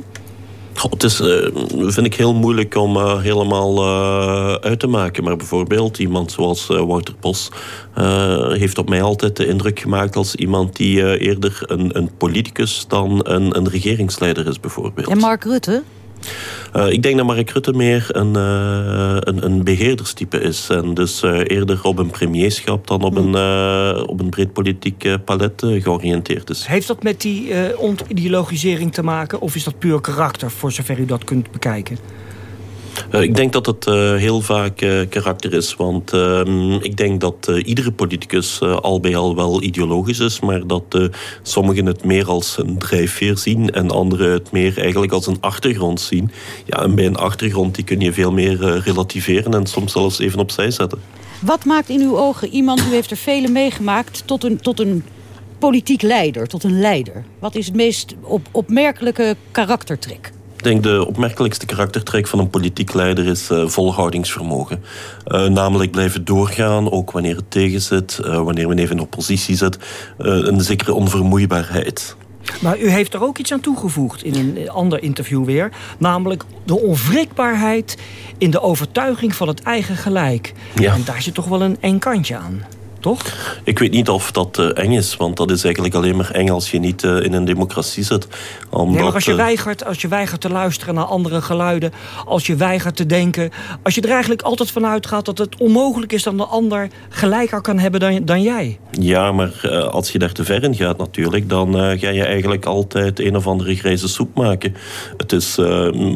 het is, uh, vind ik heel moeilijk om uh, helemaal uh, uit te maken. Maar bijvoorbeeld iemand zoals Wouter Bos heeft op mij altijd de indruk gemaakt als iemand die eerder een, een politicus dan een, een regeringsleider is, bijvoorbeeld. En Mark Rutte? Uh, ik denk dat Mark Rutte meer een, uh, een, een, beheerderstype is. En dus uh, eerder op een premierschap dan op, een, op een breed politiek palet georiënteerd is. Heeft dat met die ontideologisering te maken? Of is dat puur karakter, voor zover u dat kunt bekijken? Uh, ik denk dat het uh, heel vaak uh, karakter is. Want ehm, ik denk dat iedere politicus al bij al wel ideologisch is. Maar dat sommigen het meer als een drijfveer zien. En anderen het meer eigenlijk als een achtergrond zien. Ja, en bij een achtergrond die kun je veel meer relativeren. En soms zelfs even opzij zetten. Wat maakt in uw ogen iemand, u heeft er vele meegemaakt... tot een, tot een politiek leider, tot een leider? Wat is het meest op, opmerkelijke karaktertrek? Ik denk de opmerkelijkste karaktertrek van een politiek leider is uh, volhoudingsvermogen. Uh, namelijk blijven doorgaan, ook wanneer het tegenzit, uh, wanneer men even in oppositie zit. een zekere onvermoeibaarheid. Maar u heeft er ook iets aan toegevoegd in een ander interview weer. Namelijk de onwrikbaarheid in de overtuiging van het eigen gelijk. Ja. En daar zit toch wel een eng kantje aan toch? Ik weet niet of dat uh, eng is, want dat is eigenlijk alleen maar eng als je niet uh, in een democratie zit. Omdat, nee, maar als je, weigert, als je weigert te luisteren naar andere geluiden, als je weigert te denken, als je er eigenlijk altijd van uitgaat dat het onmogelijk is dat de ander gelijker kan hebben dan, dan jij. Ja, maar uh, als je daar te ver in gaat natuurlijk, dan ga je eigenlijk altijd een of andere grijze soep maken. Het is,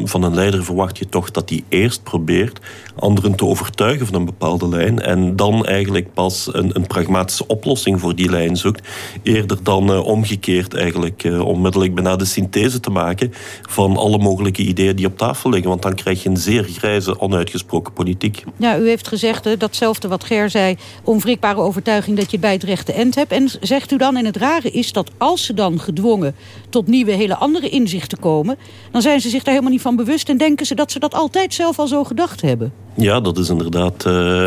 van een leider verwacht je toch dat hij eerst probeert anderen te overtuigen van een bepaalde lijn en dan eigenlijk pas een een pragmatische oplossing voor die lijn zoekt. Eerder dan uh, omgekeerd eigenlijk uh, onmiddellijk bijna de synthese te maken van alle mogelijke ideeën die op tafel liggen. Want dan krijg je een zeer grijze, onuitgesproken politiek. Ja, u heeft gezegd uh, datzelfde wat Ger zei, onwrikbare overtuiging dat je bij het rechte eind hebt. En zegt u dan, en het rare is dat als ze dan gedwongen tot nieuwe, hele andere inzichten komen, dan zijn ze zich daar helemaal niet van bewust en denken ze dat ze dat altijd zelf al zo gedacht hebben. Ja, dat is inderdaad...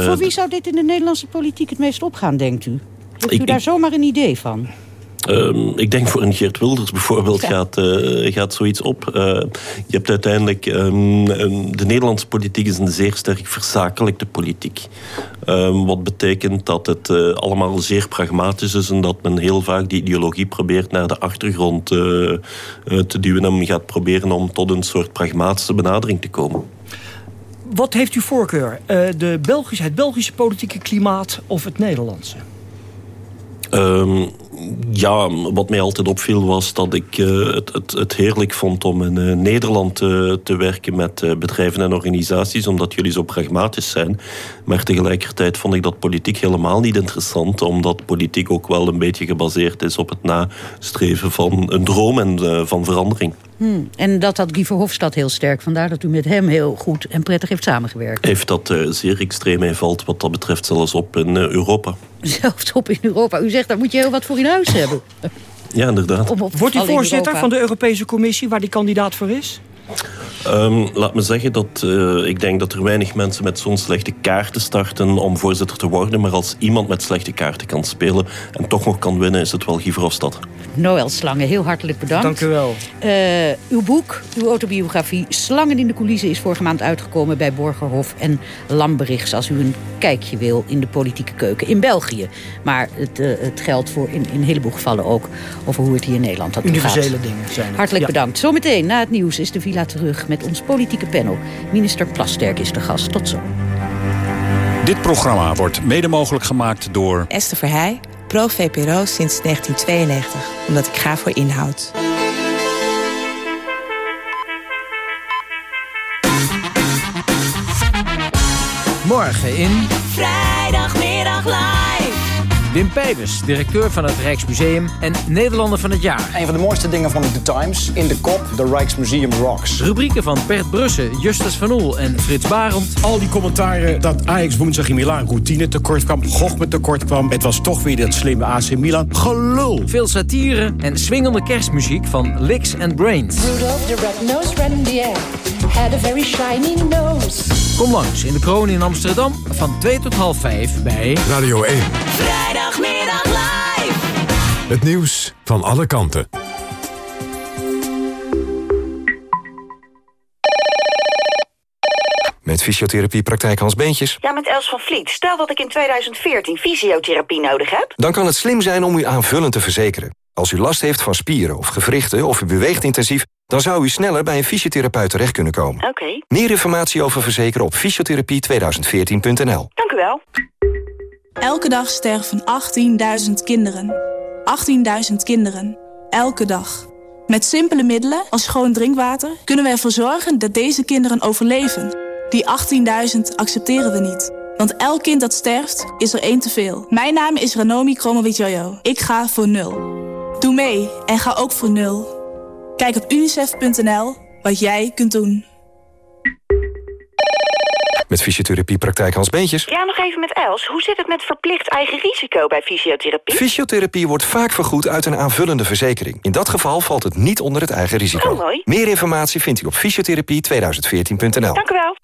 Voor wie zou dit in de Nederlandse politiek het meest opgaan? denkt u? Heeft u daar zomaar een idee van? Um, ik denk voor een Geert Wilders bijvoorbeeld gaat, uh, gaat zoiets op. Uh, je hebt uiteindelijk... Um, de Nederlandse politiek is een zeer sterk verzakelijkte politiek. Um, wat betekent dat het uh, allemaal zeer pragmatisch is... en dat men heel vaak die ideologie probeert naar de achtergrond te duwen... en men gaat proberen om tot een soort pragmatische benadering te komen. Wat heeft u voorkeur? Uh, de Belgische, het Belgische politieke klimaat of het Nederlandse? Um, ja, wat mij altijd opviel was dat ik uh, het, het, het, heerlijk vond om in uh, Nederland te werken met bedrijven en organisaties, omdat jullie zo pragmatisch zijn. Maar tegelijkertijd vond ik dat politiek helemaal niet interessant, omdat politiek ook wel een beetje gebaseerd is op het nastreven van een droom en van verandering. Hmm. En dat had Guy Verhofstadt heel sterk. Vandaar dat u met hem heel goed en prettig heeft samengewerkt. Heeft dat uh, zeer extreem invalt wat dat betreft zelfs op in uh, Europa. Zelfs op in Europa. U zegt, daar moet je heel wat voor in huis hebben. Ja, inderdaad. Wordt u voorzitter van de Europese Commissie waar die kandidaat voor is? Um, laat me zeggen dat uh, ik denk dat er weinig mensen met zo'n slechte kaarten starten om voorzitter te worden. Maar als iemand met slechte kaarten kan spelen en toch nog kan winnen, is het wel Guy Verhofstadt. Noël Slangen, heel hartelijk bedankt. Dank u wel. Uh, uw boek, uw autobiografie Slangen in de coulissen... is vorige maand uitgekomen bij Borgerhof en Lamberichts... als u een kijkje wil in de politieke keuken in België. Maar het, uh, het geldt voor in, in een heleboel gevallen ook over hoe het hier in Nederland gaat. Universele dingen zijn Hartelijk ja. bedankt. Zometeen na het nieuws is de villa terug met ons politieke panel. Minister Plasterk is de gast. Tot zo. Dit programma wordt mede mogelijk gemaakt door... Esther Verheij, pro-VPRO sinds 1992. Omdat ik ga voor inhoud. Morgen in... Vrijdagmiddag live. Wim Pijbus, directeur van het Rijksmuseum en Nederlander van het jaar. Een van de mooiste dingen van The Times. In de kop, The Rijksmuseum Rocks. Rubrieken van Bert Brussen, Justus van Oel en Frits Barend. Al die commentaren dat Ajax woensdag in Milaan routine tekort kwam... Gog met tekort kwam. Het was toch weer dat slimme AC Milan. Gelul! Veel satire en swingende kerstmuziek van Licks and Brains. Rudolph the red-nosed reindeer had a very shiny nose. Kom langs in de kroon in Amsterdam van 2 tot half 5 bij Radio 1. Het nieuws van alle kanten. Met fysiotherapie praktijk Hans Beentjes. Ja, met Els van Vliet. Stel dat ik in 2014 fysiotherapie nodig heb. Dan kan het slim zijn om u aanvullend te verzekeren. Als u last heeft van spieren of gewrichten of u beweegt intensief... dan zou u sneller bij een fysiotherapeut terecht kunnen komen. Oké. Meer informatie over verzekeren op fysiotherapie2014.nl. Dank u wel. Elke dag sterven 18.000 kinderen. 18.000 kinderen. Elke dag. Met simpele middelen als schoon drinkwater kunnen we ervoor zorgen dat deze kinderen overleven. Die 18.000 accepteren we niet. Want elk kind dat sterft, is er één te veel. Mijn naam is Ranomi Kromowidjojo. Ik ga voor nul. Doe mee en ga ook voor nul. Kijk op unicef.nl wat jij kunt doen. Met fysiotherapie praktijk Hans Beentjes. Ja, nog even met Els. Hoe zit het met verplicht eigen risico bij fysiotherapie? Fysiotherapie wordt vaak vergoed uit een aanvullende verzekering. In dat geval valt het niet onder het eigen risico. Oh, mooi. Meer informatie vindt u op fysiotherapie2014.nl. Dank u wel.